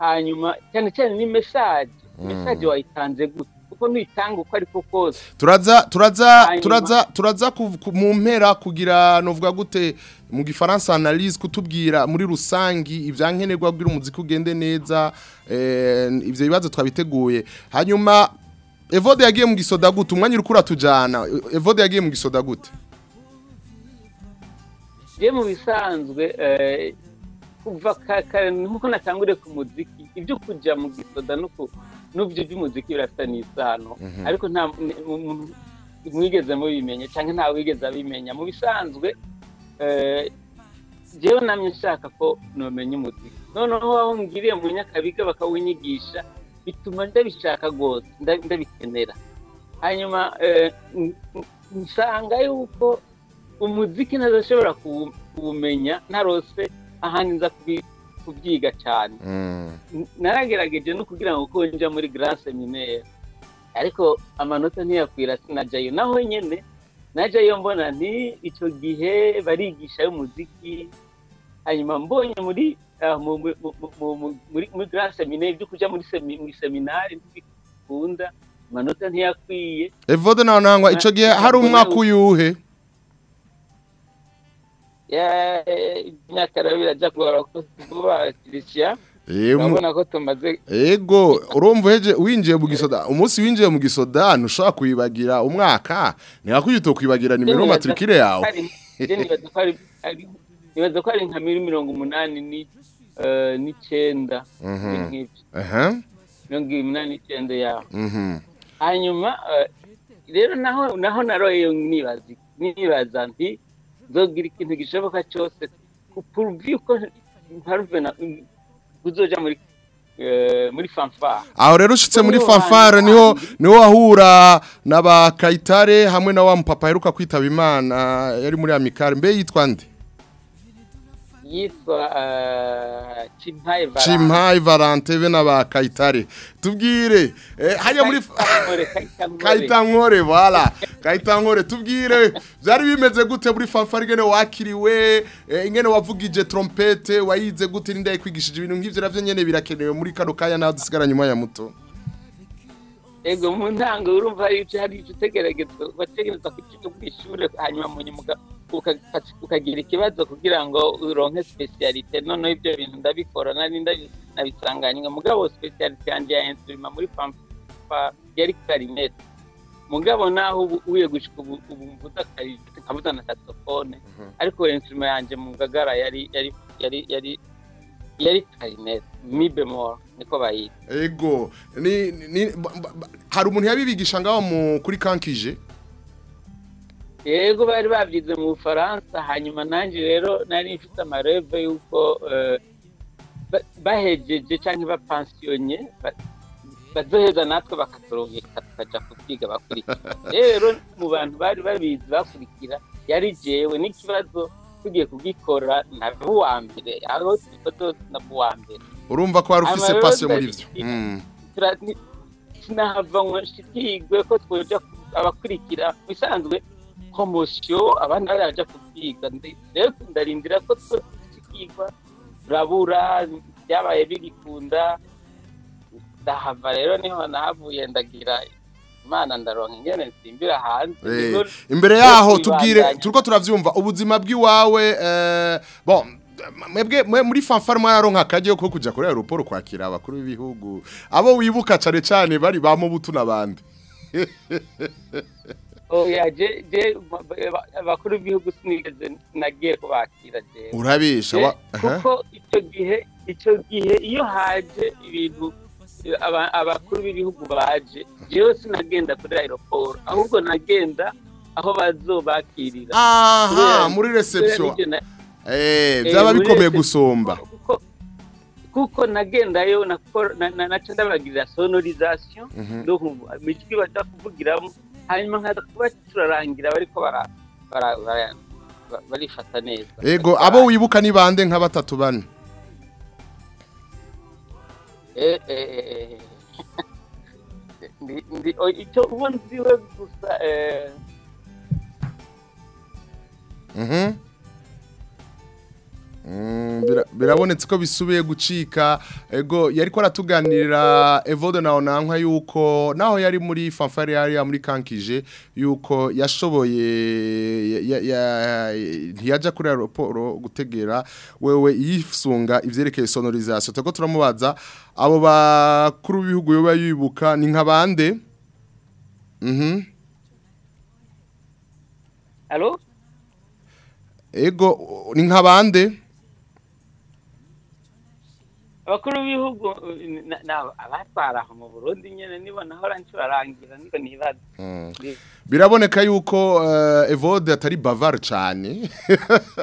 S10: hanyuma cyane cyane ni mesaje mesaje wayitanze gute? Kuko nuyitanga uko ariko kose.
S1: Turaza turaza turaza turaza mu mpera kugira novuga gute mu gifaransa analyse kutubwira muri rusangi ivyankenerwa kugira umuziki ugende neza eh, ivyo bibazo twabiteguye. Hanyuma Evode yagiye mu gisoda gute? Umwanya uriko uratujana. Evode yagiye mu gisoda gute?
S10: Je mu bisanzwe eh, kuva ka- kare nk'uko natanguriye ku muziki ibyo kujya mu gisoda no n'ubyo by'umuziki birafite n'isano
S1: Mhm.
S10: ariko nta mwigeze mubimenya cyangwa nta wigeze abimenya. Mu bisanzwe eh, jewe namye nshaka ko nomenya umuziki. Noneho aho ngiriye mu nyakabiga bakawinyigisha bituma ndabishaka rwose nda- ndabikenera. Hanyuma eh, nsanga yuko umuziki ntazashobora kuwu- kuwumenya ntarose ahandi nza kubi- kubyiga cyane. N- naragerageje no kugira ngo ko njya muri grand seminaire. Ariko amanota ntiyakwira sinajyayo naho nyene najyayo mbona nti icyo gihe barigisha y'umuziki hanyuma mbonye muri ah, mu- mu- mu- mu- mu- muri muri grand seminaire byo kujya muri semi- muri seminari ntibikunda amanota ntiyakwiye
S1: Evode nawe nangwa ico gihe hari umwaka uyuhe?
S10: Imyaka rero birajya kugora ko vuba
S1: mu-
S10: urabona ko tumaze
S1: Ego, urumva winjiye mu gisoda. Umunsi winjiye mu gisoda ntushobora kuyibagira umwaka. Ntihakuye kwibagira nimero matricule yawe.
S10: Nibaza ko ari- nka mirongo umunani ni eh, n'icyenda
S1: Mhm.
S10: mirongo umunani n'icyenda yawe
S1: Mhm.
S10: hanyuma eh, rero naho naho naroye nibaza nti nzogira ikintu gishoboka cyose puruvi uko mparuve na uzoja muri eh, muri fanfare
S1: Aho rero ushitse muri fanfare
S10: ni
S1: ho
S10: ni
S1: ho wahura na ba Kayitare hamwe na wa mupapa heruka kwitaba Imana yari muri Amikare mbe yitwa nde?
S10: Yitwa eh, Chimpaye Varane.
S1: Chimpaye Valente be na ba Kayitare. Tubwire eh, hajya muri
S10: Kayitankore, Kayitankore.
S1: Kayitankore tubwire byari bimeze gute muri fanfare ingene wakiriwe eh, ingene wavugije trompete wayize gute ninde yakwigishije ibintu nk'ivyo navyo nyene birakenewe muri kano kanya naho dusigara nyuma ya muto
S10: ego mu ntango urumva hari icyo utegeragezwa ugategereza kukiga ku ishuri hanyuma mu nyuma uga- uka- ukagira ikibazo kugira ngo uronke specialite. Noneho ibyo bintu ndabikora nari ndabi- nabisanganywe mugabo specialite yanjye ya instrument muri pampa yari clarinette mugabo naho ubu uye gushika ubu mvuza clarinette nkavuza na saxophone. Ariko instrument yanjye mu gagara yari yari yari yari yari clarinette mi bemol niko bayita.
S1: Ego. Ni, ni hari umuntu yabibigisha ngaho kuri kankije?
S10: Yego bari babyize mu bufaransa hanyuma nanjye rero nari mfite amareve y'uko eh, ba- bahejeje cyangwa bapansiyonye ba- bazoheza natwe bakaturuhika tukajya kubyiga bakurikira. Rero mu bantu bari babizi bakurikira yari jewe n'ikibazo tugiye kugikora naba uwa mbere. Aho tubikoze naba uwa mbere.
S1: Urumva ko wari
S10: Amarero
S1: passion muri Mm.
S10: Tura- ni- sinahava ngo nshikirwe ko ku- abakurikira bisanzwe komosiyo abandi baraja kubyiga. Rero ndarindira ko twashikirwa turabura byabaye bigikunda ndahava rero ni ho nahavuye ndagira imana ndaronka ingene nsimbira hanze.
S1: Imbere yaho tubwire turiko turavyumva. Ubuzima bw'iwawe eh, bon mwebwe mwe muri fanfare mwararonka akajyo ko kuja kuri aeroport kwakira abakuru b'ibihugu. Abo wibuka cane cane bari ba mubutu nabandi.
S10: oya je je ma- ba- abakuru b'ibihugu sinigeze nagiye kubakira Je, kuko icyo gihe icyo gihe iyo haje ibintu aba- abakuru b'ibihugu baje jewe sinagenda kuri aeroport. Ahubwo nagenda aho bazobakirira
S1: aha muri reception. eh
S10: Eh,
S1: byaba bikomeye gusomba.
S10: Kuko nagendayo naca ndabagirira sonorisation donc imijwi baja kuvugiramo. Hanyuma kuba turarangira bariko barifata neza
S1: ego abo wibuka ni bande nka batatu bane
S10: Eh, eh, eh, eh. Ndi- ndi- o- icyo ubu nziwe gusa eh,
S1: Mhm. Birabonetse ko bisubiye gucika. Ego yari ko aratuganirira evode nawe nankwa yuko naho yari muri fanfare yari muri kankije yuko yashoboye ya- ya- ntiyaja kuri aeroport gutegera wewe yisunga ivyerekeye sonorisation tuko turamubaza abo bakuru b'ibihugu yoba yibuka ni nka bande? Mhm. Ego ni nka bande?
S10: Abakuru b'ibihugu eh, abatwara aho mu burundi nyene nibo nahora ncurarangira niko nibaza
S1: Mm.
S10: Ndi-
S1: biraboneka yuko uh, evode atari bavar cyane.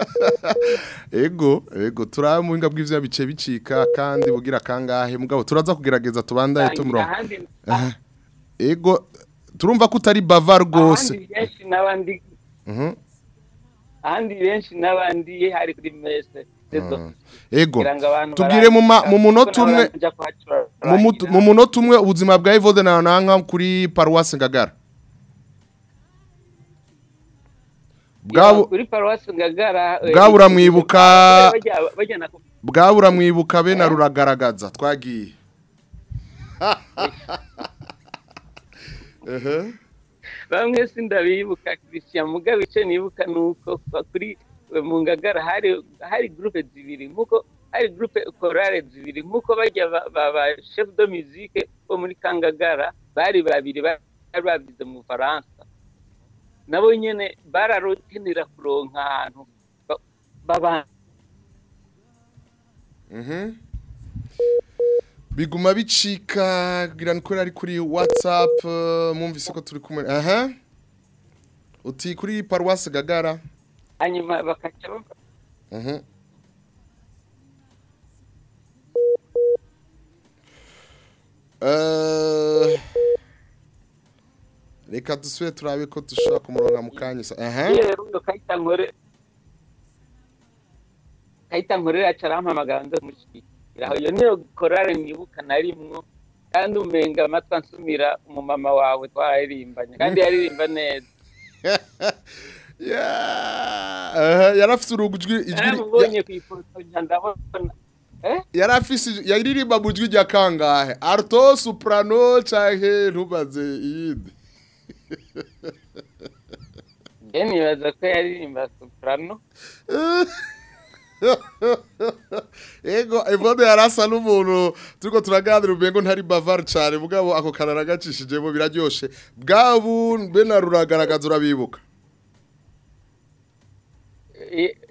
S1: Ego ego turabe mu buhinga bw'ivyo bice bicika kandi bugira kangahe? Mugabo turaza kugerageza tubandaye tumurongo ego turumva ko utari bavar
S10: ahandi
S1: rwose
S10: benshi n'abandi.
S1: Mhm.
S10: ahandi benshi n'abandi hari kuri mese.
S1: Ego.
S10: Ngo abantu
S1: tubwire mu munota umwe mu munota umwe ubuzima bwa evode na nanka kuri paruwasi ngagara.
S10: Eh, bajyana ku-
S1: bwabo uramwibuka be na ruragaragaza twagiye.
S10: Bamwe sindabibuka christian mugabe icyo nibuka ni uko kwa- kuri eh, mu ngagara hari groupe zibiri nk'uko hari groupe chorale zibiri nk'uko bajya ba- chef de musique bo muri kangagara bari babiri ba- bari babize mu faransa nabo nyene bararokenera kuronka ahantu ba- baba
S1: Mhm. biguma bicika kugira ngo ari kuri whatsapp eh, mwumvise ko turi kumwe. Aha. Uti kuri paruwasi gagara.
S10: Hanyuma
S1: Mhm. Eh, reka dusubire turabe ko dushobora kumuronka mu kanya aha.
S10: Rero kayita nkore kayita nkorera carampamagara nze mushikira. Iyo niyo korale nibuka narimwo kandi umenga amatwi ansumira umumama wawe twararirimbanye kandi yaririmba neza.
S1: Aha, yarafise urugujwi ijwi
S10: naramubonye ku ifoto ndabona.
S1: Yari afise yaririmba mu jwi rya kangahe. Alto soprano canke ntubaze iyindi.
S10: Nibaza ko yaririmba soprano.
S1: Ego Evode yarasa n'umuntu turiko turaganira umengo ntari bavar cane. Mugabo ako kanara gacishijemo biraryoshe bwabu be na ruragaragaza urabibuka
S10: it,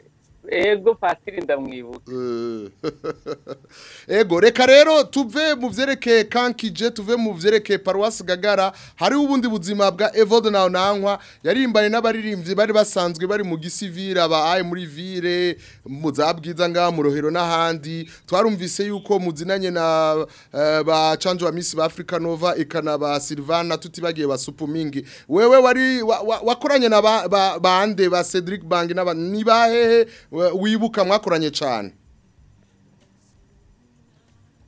S10: ego patiri ndamwibuka.
S1: Ego reka rero tuve mu vyerekeye kankije tuve mu vyerekeye paruwasi gagara hariho ubundi buzima bwa evode nawe nankwa yarimbanye n'abaririmbyi bari basanzwe bari mu gisivire aba aye muri vire mu za bwiza ngaha mu rohero n'ahandi. Twarumvise yuko muzinanye na eh, ba canjo wa misi ba africa nova ikana ba silvana tutibagiye ba supumingi. Wewe wari wa- wa- wakoranye na ba- ba- bande ba cedric bangi n'aba ni bahehe wibuka mwakoranye cane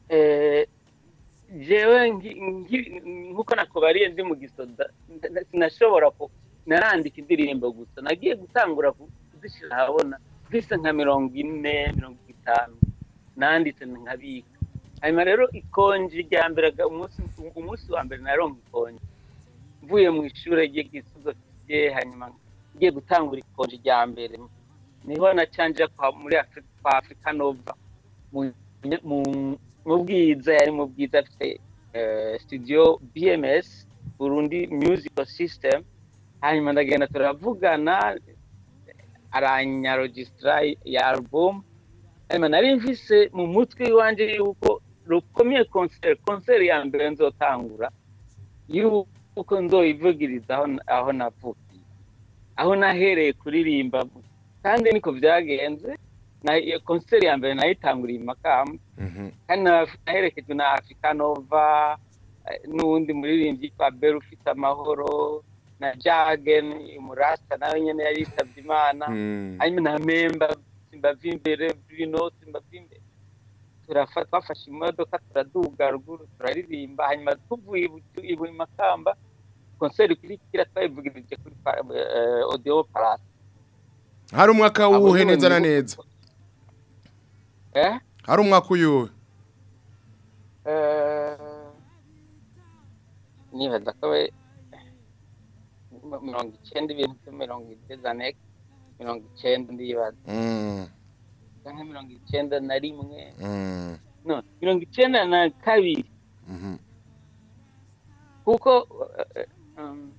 S10: Eh, jewe nk'uko nakubariye ndi mu gisoda sinashobora ku narandika indirimbo gusa. Nagiye gutangura ku- kuzishyira ahabona zise nka mirongo ine mirongo itanu. Nanditse nkabika. Hanyuma rero ikonji rya mbere umunsi wa mbere naronka ikonji mvuye mu ishuri ry'igisozo rye hanyuma ngiye gutangura ikonji rya mbere. Ni ho nacanje kwa muri kwa Africa Nova. Mu- bwiza yari mu bwiza afite eh, studio BMS Burundi Musical System. Hanyuma ndagenda turavugana aranyarogisitara ya album. Hanyuma nari mfise mu mutwe iwanje yuko rukomeye concert concert ya mbere nzotangura yuko nzoyivugiriza aho navukiye. Aho nahereye kuririmba kandi niko byagenze iyo concert ya mbere nayitanguriye i Makamba. Kandi na- naherekejwe na Africa Nova eh, n'uwundi muririmbyi kwa Bell ufite amahoro na Jagen umurasta nawe nyene yari yitabye Imana. Hanyuma na Memba Simbavi imbere Bruno Simbavi imbere twafashe imodoka turaduga ruguru turaririmba. Hanyuma tuvuye i Makamba konseri ikurikira twayivugirije kuri pa- eh, Palace.
S1: Hari umwaka wuhe neza na neza?
S10: Eh?
S1: Hari umwaka uyuhe
S10: Eh, nibaza ko we mirongo icyenda ibintu mirongo igeza nek mirongo icyenda ndibaza. Cyangwa mirongo icyenda na rimwe. No mirongo icyenda na kabiri.
S1: Mhm.
S10: kuko eh, um,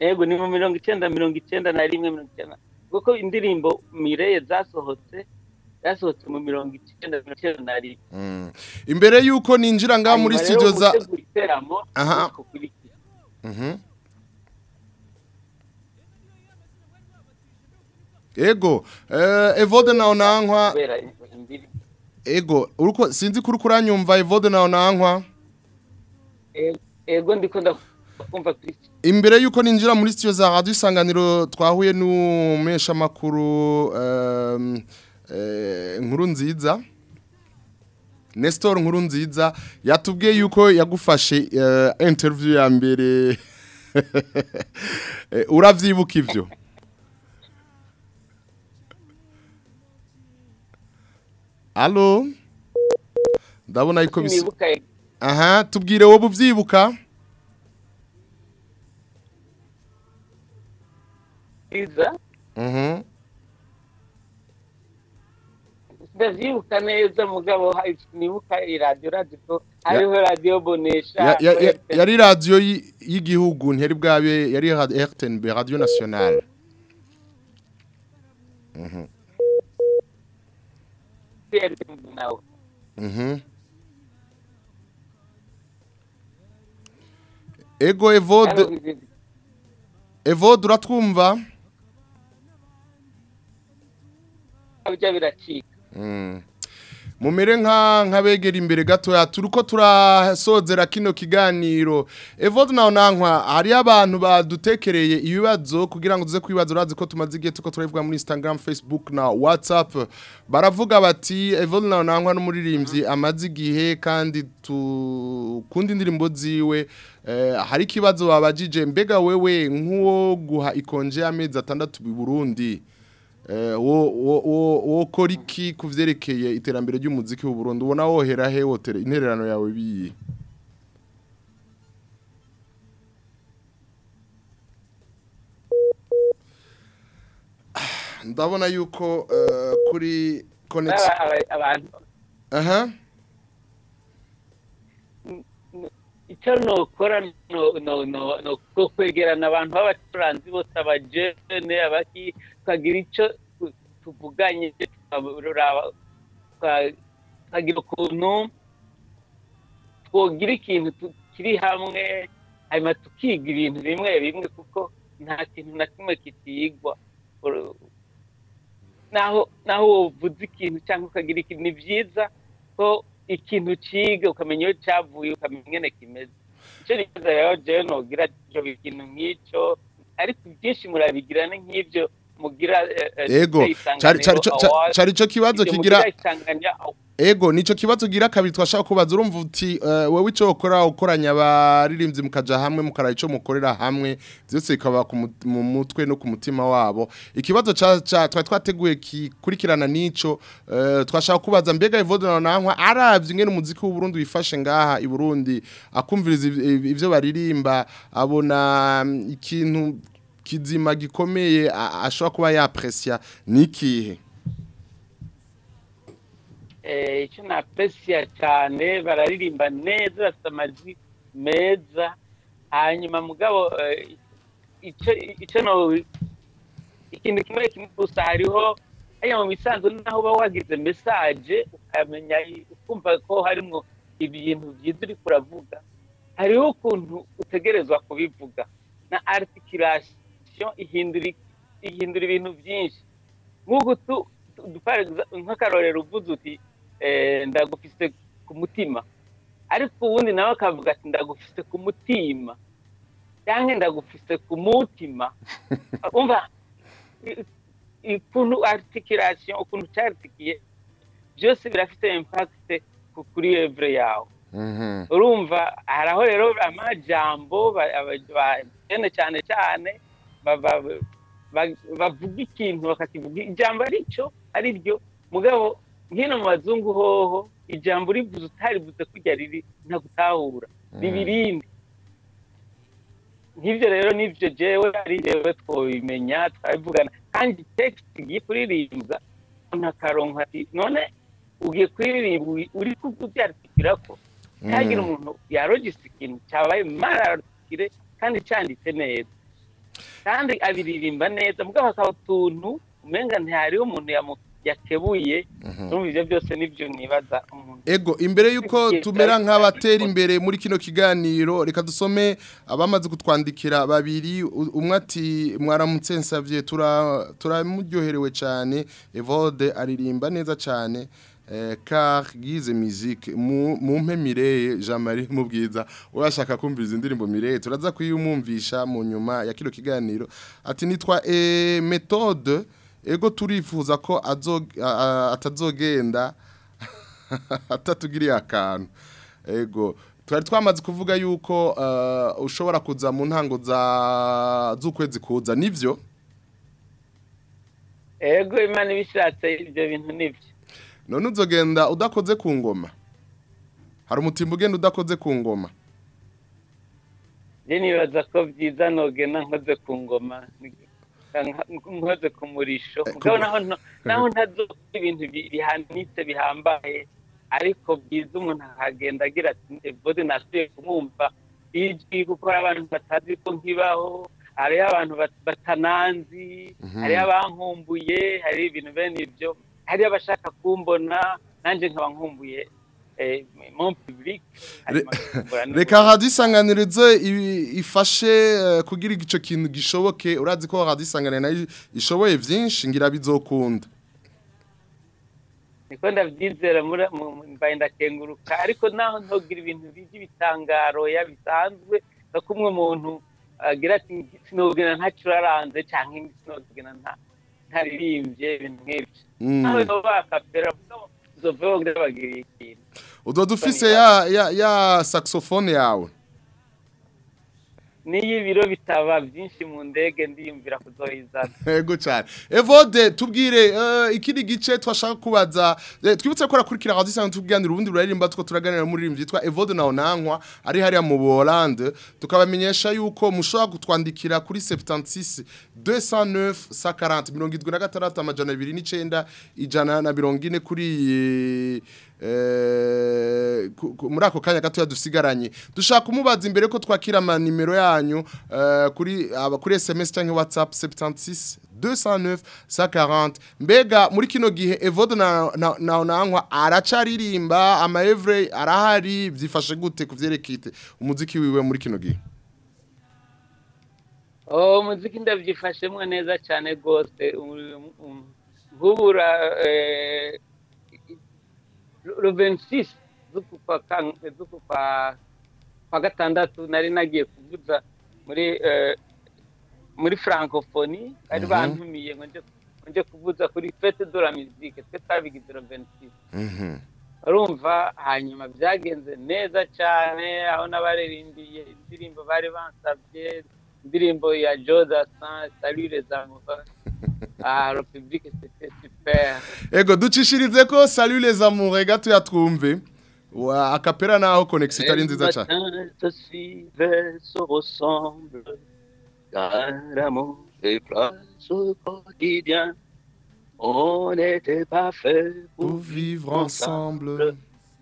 S10: yego ni mu mirongo icyenda mirongo icyenda na rimwe mirongo icyenda. Kuko indirimbo mireye zasohotse zasohotse mu mirongo icyenda mirongo icyenda na rimwe
S1: Mm. imbere yuko ninjira ngaha muri studio za Aha. Mhm. ego eh, evode nawe nankwa ego sinzi kuri kuranyumva evode nawe nankwa
S10: ego ndiko ndakumva kuri
S1: imbere yuko ninjira muri studio za radio isanganiro twahuye n'umesha makuru um, eh, nkuru nziza Nestor nkuru nziza yatubwiye yuko yagufashe eh, interview ya mbere. Eh, uravyibuka ivyo? Allo? Ndabona yuko bisa Aha tubwire wowe ubyibuka
S10: iza
S1: Mhm
S10: ndavyibuka neza mugabo nibuka iradiyo radiyo hariho radiyo bonesha
S1: Ya- ya- ya- yari radio y- y'igihugu ntiyari bwabe yari RTNB Mhm
S10: nawe
S1: mhm Ego Evode Evode uratwumva
S10: bijya biracika
S1: Mm. mumere nka nk'abegera imbere gatoya turiko turasozera kino kiganiro. Evode nawe nankwa hariyo abantu badutekereye ibibazo kugira ngo tuze kwibaza urazi ko tumaze igihe tuko turabivuga muri instagram facebook na whatsapp. Baravuga bati evode nawe nankwa n'umuririmbyi amaze igihe kandi tukunda indirimbo ziwe eh, hari ikibazo babajije mbega wewe nk'uwo guha ikonje y'amezi atandatu i burundi? Eh, wo wo wo wo kora iki kuvyerekeye iterambere ry'umuziki w'u Burundi? Ubona wohera he wotere intererano yawe biyi? Ndabona yuko eh, kuri connection aha.
S10: Icyo nokora no no no no ko kwegerana abantu b'abacuranzi bose abajene abaki tukagira icyo tuvuganye tukagira ukuntu twogira ikintu tu- kiri hamwe hanyuma tukiga ibintu bimwe bimwe kuko nta kintu na kimwe kitigwa. Uru- naho wovuze ikintu cyangwa ukagira ikintu ni byiza ko ikintu ciga ukamenya iyo cyavuye ukamenya ingene kimeze. Icyo nifuza rero jewe nogira ivyo bintu nk'icyo ariko byinshi murabigira ni nk'ivyo mugira eh, eh,
S1: ego. Cari ico kibazo kigira. Ego nico kibazo gira kabiri twashaka kubaza urumva uti uh, wewe ico ukora ukoranya abaririmbyi mukaja hamwe mukara ico mukorera hamwe byose bikaba mu mutwe no ku mutima wabo. Ikibazo ca ca twa twateguye kikurikirana nico twashaka kubaza mbega Evode na nankwa aravye ingene umuziki w'u Burundi wifashe ngaha i Burundi akumviriza iv- iv- ivyo baririmba abona mm, ikintu kizima gikomeye ashobora kuba yapresya nikihe
S10: Eh, icyo napesiya cyane bararirimba neza bafite amajwi meza hanyuma mugabo eh, icyo ikintu kimwe kimwe gusa hariho hariya mu bisanzwe naho uba wagize mesaje ukamenya ukumva ko harimo ibintu byiza uri kuravuga hariho ukuntu utegerezwa kubivuga. Na articulation ihindura ihindura ibintu byinshi. Nk'ubu nk'akarorero uvuze uti eh, ndagufise ku mutima. Ariko ubundi nawe akavuga ati ndagufise ku mutima. Cyangwa ndagufise ku mutima. Umva ukuntu articulation ukuntu cyaritikiye byose birafite impact ku- kuri evre yawe. Urumva hari aho rero amajambo cyane cyane bavuga ikintu bakakivuga ijambo ari cyo ari ryo mugabo nkino mu bazungu hoho ijambo rivuze utarivuze kujya riri ntagutahura. Ribirindi nk'ibyo rero ni byo jewe ari jewe twabimenya twabivugana. Kandi text igiye kuririmbwa umuntu akaronka ati none ugiye kuririmba uri- kubyartikira ko ntihagire umuntu yarogise ikintu cyabaye marartikire kandi cyanditse neza. Kandi abiririmba neza mugabo hakaba utuntu umenga ntihariho umuntu yakebuye. Urumva ibyo byose ni byo nibaza umuntu.
S1: Ego imbere yuko tumera nk'abatera imbere muri kino kiganiro reka dusome abamaze kutwandikira babiri. Umwe ati mwaramutse nsavye tura turamuryoherewe cyane Evode aririmba neza cyane car gize musique mu mu mpe Mireye Jean Marie mubwiza urashaka kumviriza indirimbo Mireye turaza kuyumumvisha mu nyuma ya kino kiganiro. Ati nitwa eh, méthode ego turifuza ko atazogenda atatugiriye akantu. Ego twari twamaze kuvuga yuko uh, ushobora kuza mu ntango z'ukwezi kuza nivyo?
S10: Ego imana ibishatse ibyo bintu ni byo
S1: none uzogenda udakoze ku ngoma. Hari umutimba ugenda udakoze ku ngoma.
S10: Njye nibaza ko byiza nogena nkoze ku ngoma nkoze ku murisho. Mugabo naho ntazoka ibintu bi- bihanitse bihambaye. Ariko byiza umuntu akagenda agira ati evode nasubiye kumwumva. Ijwi kuko hari abantu batazi ko nkibaho hariho abantu bat- batananzi
S1: Mhm.
S10: hariho abankumbuye hari ibintu bene ibyo. Hariho abashaka kumbona nanjye nkaba nkumbuye eh,
S1: reka hadisanganirize ifashe eh, kugira ico kintu gishoboke. Urazi ko hadisanganira na yo ishoboye vyinshi ngira bizokunda.
S10: Niko ndabyizera mbaye ndakenguruka. Ariko naho ntogira ibintu by'ibitangaro ya bisanzwe no kumwe umuntu agira ati sinogena ntacuraranze cyangwa sinogena nta ntaririmbye ibintu nk'ibyo.
S1: Mm.
S10: nawe no bakapera uzoveho ngira bagiriye ikintu.
S1: Uzoza ufise ya ya ya saxophone yawe?
S10: N'iyo ibiro bitaba byinshi mu ndege ndiyumvira kuzoyizana
S1: Ego cyane. Evode tubwire eh, ikindi gice twashaka kubaza eh, twibutse ko rakurikira radio sanzwe tuganira ubundi ruririmba two turaganira muri rimwe yitwa Evode na Onankwa ari hariya mu Hollande tukabamenyesha yuko mushobora gutwandikira kuri 76 209 140 76 amajana 29 ijana na 40 kuri ku- ku- muri ako kanya gato dusigaranye. Dushaka kumubaza imbere ko twakira ama nimero yanyu eh, kuri kuri SMS cyangwa WhatsApp 76 209 140 mbega muri kino gihe Evode na na, na nankwa aracaririmba ama every arahari byifashe gute kuvyerekite umuziki wiwe muri kino gihe.
S10: Oh umuziki ndabyifashemo neza cyane rwose. Um- um- nk'ubura eh, le 26 z'uku kwa kwa gatandatu nari nagiye kuvuza muri eh, muri francophonie. Bari
S1: Mhm.
S10: bantumiye ngo nje kuvuza kuri fete de la musique. Twe twabigize le 26
S1: Mhm.
S10: Urumva hanyuma byagenze neza cyane aho n'abaririmbiye indirimbo bari bansabye indirimbo ya Jodasan Salut les amoureux ah le public c'était
S1: Ego ducishirize ko salut les amours gato yatwumve wa akapera naho connexion itari nziza cyane
S10: se ressemblent car l'amour fait place au quotidien. On n'était pas fait
S1: Pour vivre ensemble.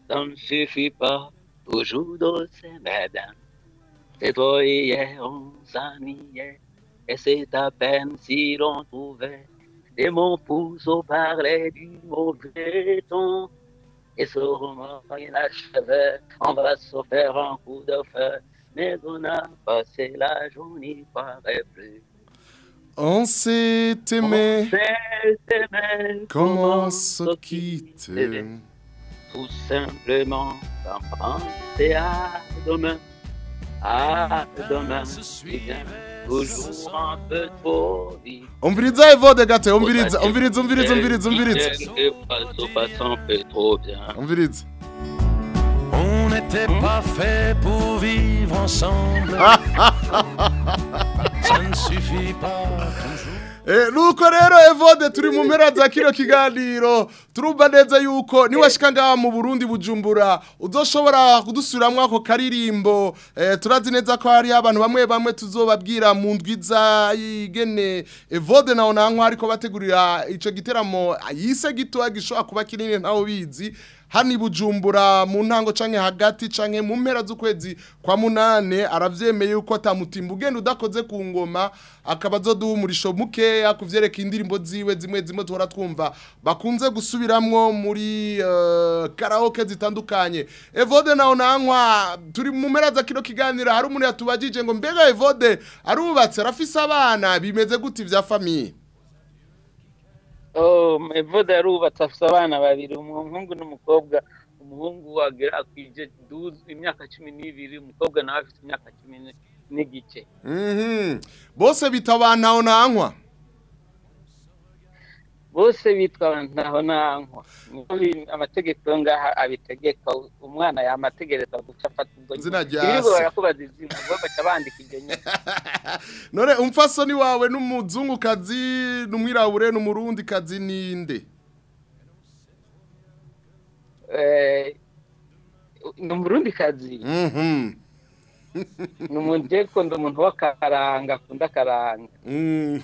S10: ça ne suffit pas. Toujours de s'aimer. C'est toi hier, on s'ennuyait, et c'est à peine si l'on trouvait des mots pour se parler du mauvais temps. Et ce roman inachevé, on va se faire un coup de feu, mais on a passé la journée, paraît plus.
S1: On s'est aimé.
S10: Aimé,
S1: Comment se quitte
S10: tout simplement penser à demain.
S1: On vous dit ça, vous les
S10: um on vous dit, on vous dit,
S1: on
S11: On n'était pas fait pour vivre ensemble. ça ne suffit pas toujours.
S1: Eh, nuko rero evode turi mu mpera za kino kiganiro. Turumva neza yuko niwashika ngaha mu burundi bujumbura. Uzoshobora kudusubiramwo ako karirimbo. Eh, turazi neza ko hariho abantu bamwe bamwe tuzobabwira mu ndwiza igene. Evode nawo nankwa ariko bategurira ico giteramo yise gitoya gishobora kuba kinini ntawe bizi hano bujumbura mu ntango canke hagati canke mu mpera z'ukwezi kwa munane aravyemeye yuko atamutimba ugenda udakoze ku ngoma akaba azoduha umurisho mukeya kuvyereka indirimbo ziwe zimwe zimwe tuhora twumva. Bakunze gusubiramwo muri uh, karaoke zitandukanye. Evode nawo nankwa turi mu mpera za kino kiganiro hari umuntu yatubajije ngo mbega evode arubatse arafise abana bimeze gute ivya famiye
S10: Oh, Evode yarubatse afite abana babiri umuhungu n'umukobwa. Umuhungu akwije duze imyaka cumi n'ibiri umukobwa nawe afite imyaka cumi n'igice.
S1: Mhm. bose bita abantu nankwa
S10: bose bitwa ntaho bi- amategeko yo ngaha abitegeka umwana yamategereza guca afata ubwo nyine. Barakubaza izina bo baca bandika iryo nyine
S1: none umfasoni wawe n'umuzungukazi n'umwirabure n'umurundikazi ninde
S10: Eh, ni umurundikazi. ni umujeko ndi umuntu w'akaranga akunda akaranga.
S1: Mm.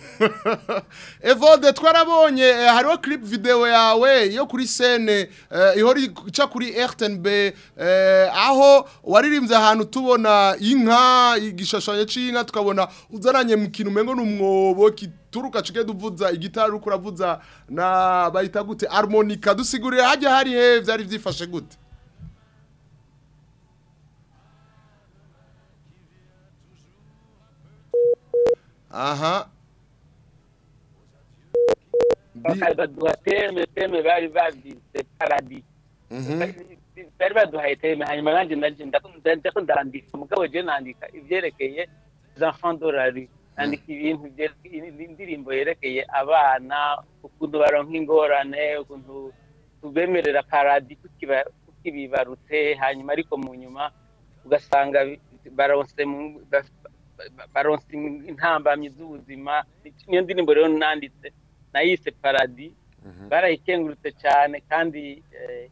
S1: evode twarabonye eh, hariho clip video yawe yo kuri sene eh, ihora ica kuri rtnb eh, aho waririmbye ahantu tubona inka igishashanyo c'inka tukabona uzananye mu kintu umengo n'umwobo kituruka kigenda uvuza igitari uriko uravuza na bayita gute harmonica. Dusigurire hajya hari he vyari vyifashe gute? Aha
S10: bakaduha teme teme bari babyise paradi bari baduhaye teme hanyuma nanjye ndako ndandika mugabo je nandika ivyerekeye enfants d'orari nandika ibintu indirimbo yerekeye abana ukuntu baronka ingorane ukuntu tubemerera paradi tukibibarutse hanyuma ariko mu nyuma ugasanga baronse baronse intambamyi z'ubuzima niyo ndirimbo rero nanditse nayise paradi barayikengurutse cyane kandi eh,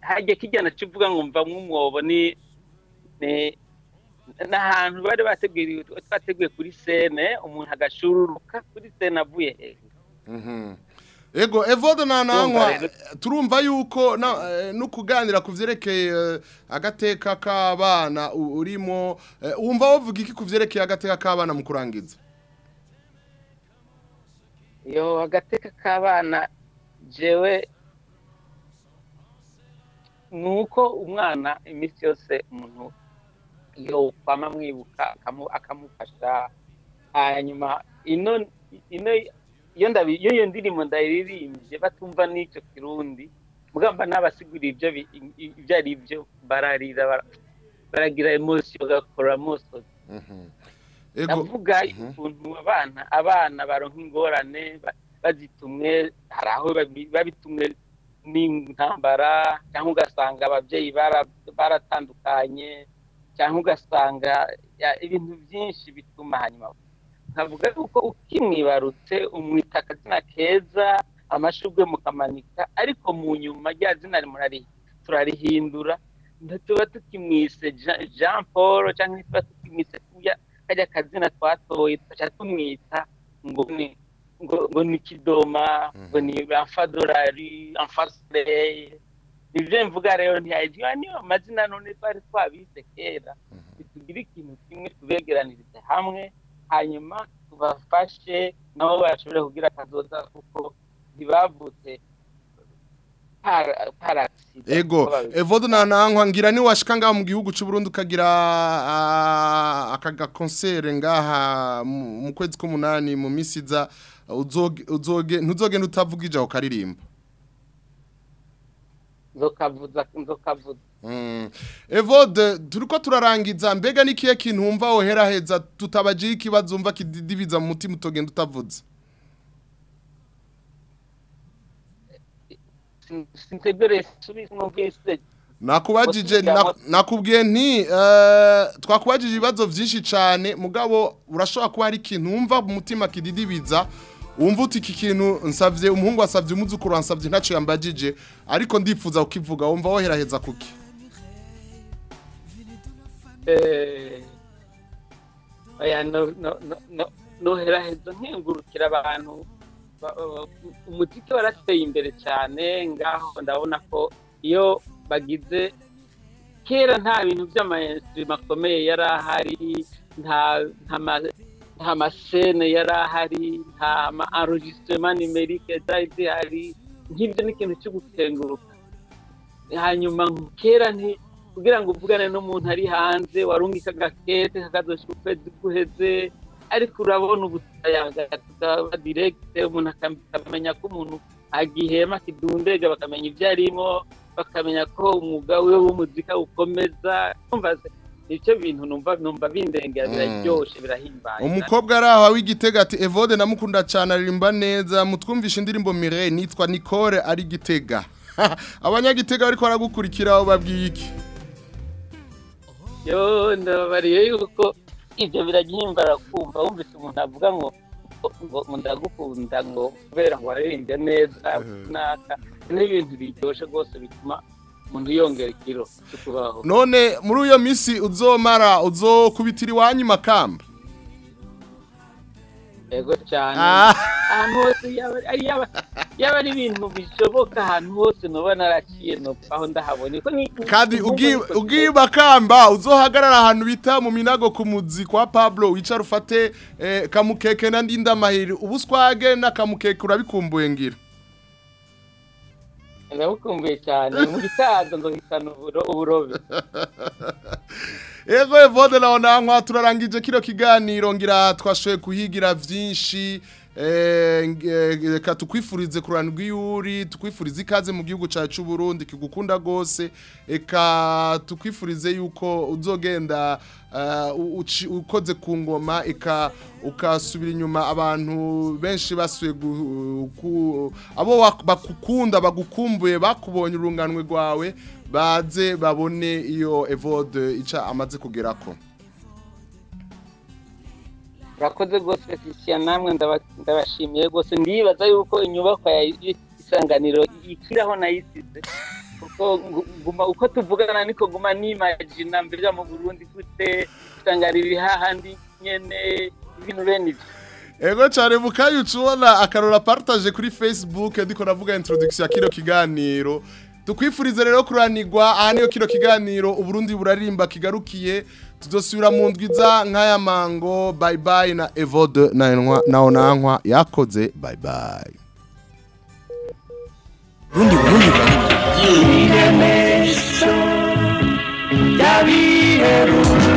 S10: hajya kijyana kivuga ngo mva nk'umwobo ni ni n'ahantu bari bateguye twateguye kuri sene umuntu agashururuka kuri sene avuye hejuru
S1: Mhm. Ego Evode
S10: rero-
S1: turumva yuko na eh, no kuganira kuvyerekeye eh, agateka k'abana urimo eh, wumva wovuga iki kuvyerekeye agateka k'abana mu kurangiza?
S10: Yo agateka k'abana jewe ni uko umwana iminsi yose umuntu yo kwama mwibuka akamu- akamufasha hanyuma ino ino iyo ndabi iyo iyo ndirimbo ndayiririmbye batumva n'icyo kirundi. Mugamba n'abasigurira ibyo ibyo ari byo bararira bara- baragira emosiyo bagakora amosozi
S1: Ego
S10: ndavuga ukuntu abana abana baronka ingorane ba- bazitumwe hari aho babi- babitumwe n'intambara cyangwa ugasanga ababyeyi bara- baratandukanye cyangwa ugasanga ibintu byinshi bituma hanyuma nkavuga yuko ukimwibarutse umwita akazina keza amashurwe mukamanika ariko mu nyuma rya zina turarihindura. Tuba tukimwise Jean- paul cyangwa tuba tukimwise kajya kazina twatoye tugaca tumwita ngo ni ngo, ni kidoma ngo ni amfadolari amfasoreye nivyo mvuga rero ntiyajiwa niyo amazina none twari twabise kera. Tugire ikintu kimwe tubegeranirize hamwe hanyuma tubafashe nabo bashobore kugira akazoza kuko ntibavutse.
S1: Ego. Evode na nankwa ngira ni washika ngaha mu gihugu cy'u Burundi ukagira akaga concert ngaha mu kwezi k'umunani mu misi iza uzoge uzoge ntuzogenda utavugije aho karirimba
S10: nzokavuza nzokavuza
S1: Mm. Evode turiko turarangiza mbega nikiye kintu wumva wohera heza tutabajiye ikibazo umva kididibiza mu mutima utogenda utavuze. Nakubajije nak- nakubwiye nti eh, twakubajije ibibazo byinshi cyane mugabo urashobora kuba hari ikintu wumva mu mutima kididibiza. Wumva uti iki kintu nsabye umuhungu wasabye umuzukuru wansabye ntacyo yambajije ariko ndifuza kukivuga wumva wohera heza kuki?
S10: Eh noheraheza nkengurukira abantu ba- ba- umuziki warateye imbere cyane ngaho ndabona ko iyo bagize kera nta bintu by'amainstrument akomeye yari ahari nta nta ma- nta masene yari ahari nta ma enregistrement numerique zari zihari nk'ibyo ni ikintu cyo gukenguruka hanyuma kera nti kugira ngo uvugane n'umuntu ari hanze warungika agakete kakazoshika ukwezi guheze ariko urabona ubu tutayaga tukaba direkite umuntu akamenya ko umuntu agihema akidundega bakamenya ibyo arimo bakamenya ko umwuga we w'umuzika ukomeza ni cyo bintu numva numva bindengera biraryoshe birahimbaye.
S1: Umukobwa ari aho w'igitega ati evode namukunda cyane aririmba neza mutwumvishe indirimbo mire nitwa nicole ari gitega. Abanyagitega ariko baragukurikira babwiye iki?
S10: Yo ndababariye yuko ibyo biragihimbara kumva wumvise umuntu avuga ngo ngo ngo ndagukunda ngo kubera ngo waririmbye neza naka n'ibintu biryoshye rwose bituma umuntu yongera ikiro cyo kubaho
S1: none muri uyo minsi uzomara uzokubitira iwanyu makamba.
S10: Yego cyane.
S1: Ah.
S10: ahantu hose yaba ari- ibintu bishoboka ahantu hose noba naraciye aho ndahabona.
S1: Kandi ugiye makamba uzohagarara ahantu bita mu minago ku muzi kwa pablo wicara ufate eh, kamukeke na ndindamahiri. Ubuswage n'akamukeke urabikumbuye ngira.
S10: Ndabukumbuye cyane mu gitaza nzohitana uburo- uburobe
S1: Ego Evode na onankwa turarangije kino kiganiro ngira twashoye kuhigira vyinshi nge- reka tukwifurize kurandwa iyuri tukwifurize ikaze mu gihugu cacu Burundi kigukunda gose eka tukwifurize yuko uzogenda eh, ukoze ku ngoma ukasubira inyuma abantu benshi basuye abo bakukunda bagukumbuye bakubonye urunganwe rwawe baze babone iyo evode ica amaze kugerako.
S10: Urakoze rwose Christian namwe ndaba- ndabashimiye. Rwose ndibaza yuko inyubako ya isanganiro ikiraho nayisize kuko nguma uko tuvugana niko guma nimagina mbere mu Burundi gute isanganiro iri hahandi nyene ibintu bene ibyo.
S1: Ego cyane mukayu ubona akarora partage kuri facebook ndiko navuga introduction ya kino kiganiro. Tukwifurize rero kuranirwa aha niyo kino kiganiro uburundi burarimba kigarukiye. Tuzosubira mu ndwiza nk'aya mango bye bye na evode na onankwa yakoze bye bye.
S7: Burundi Burundi Burundi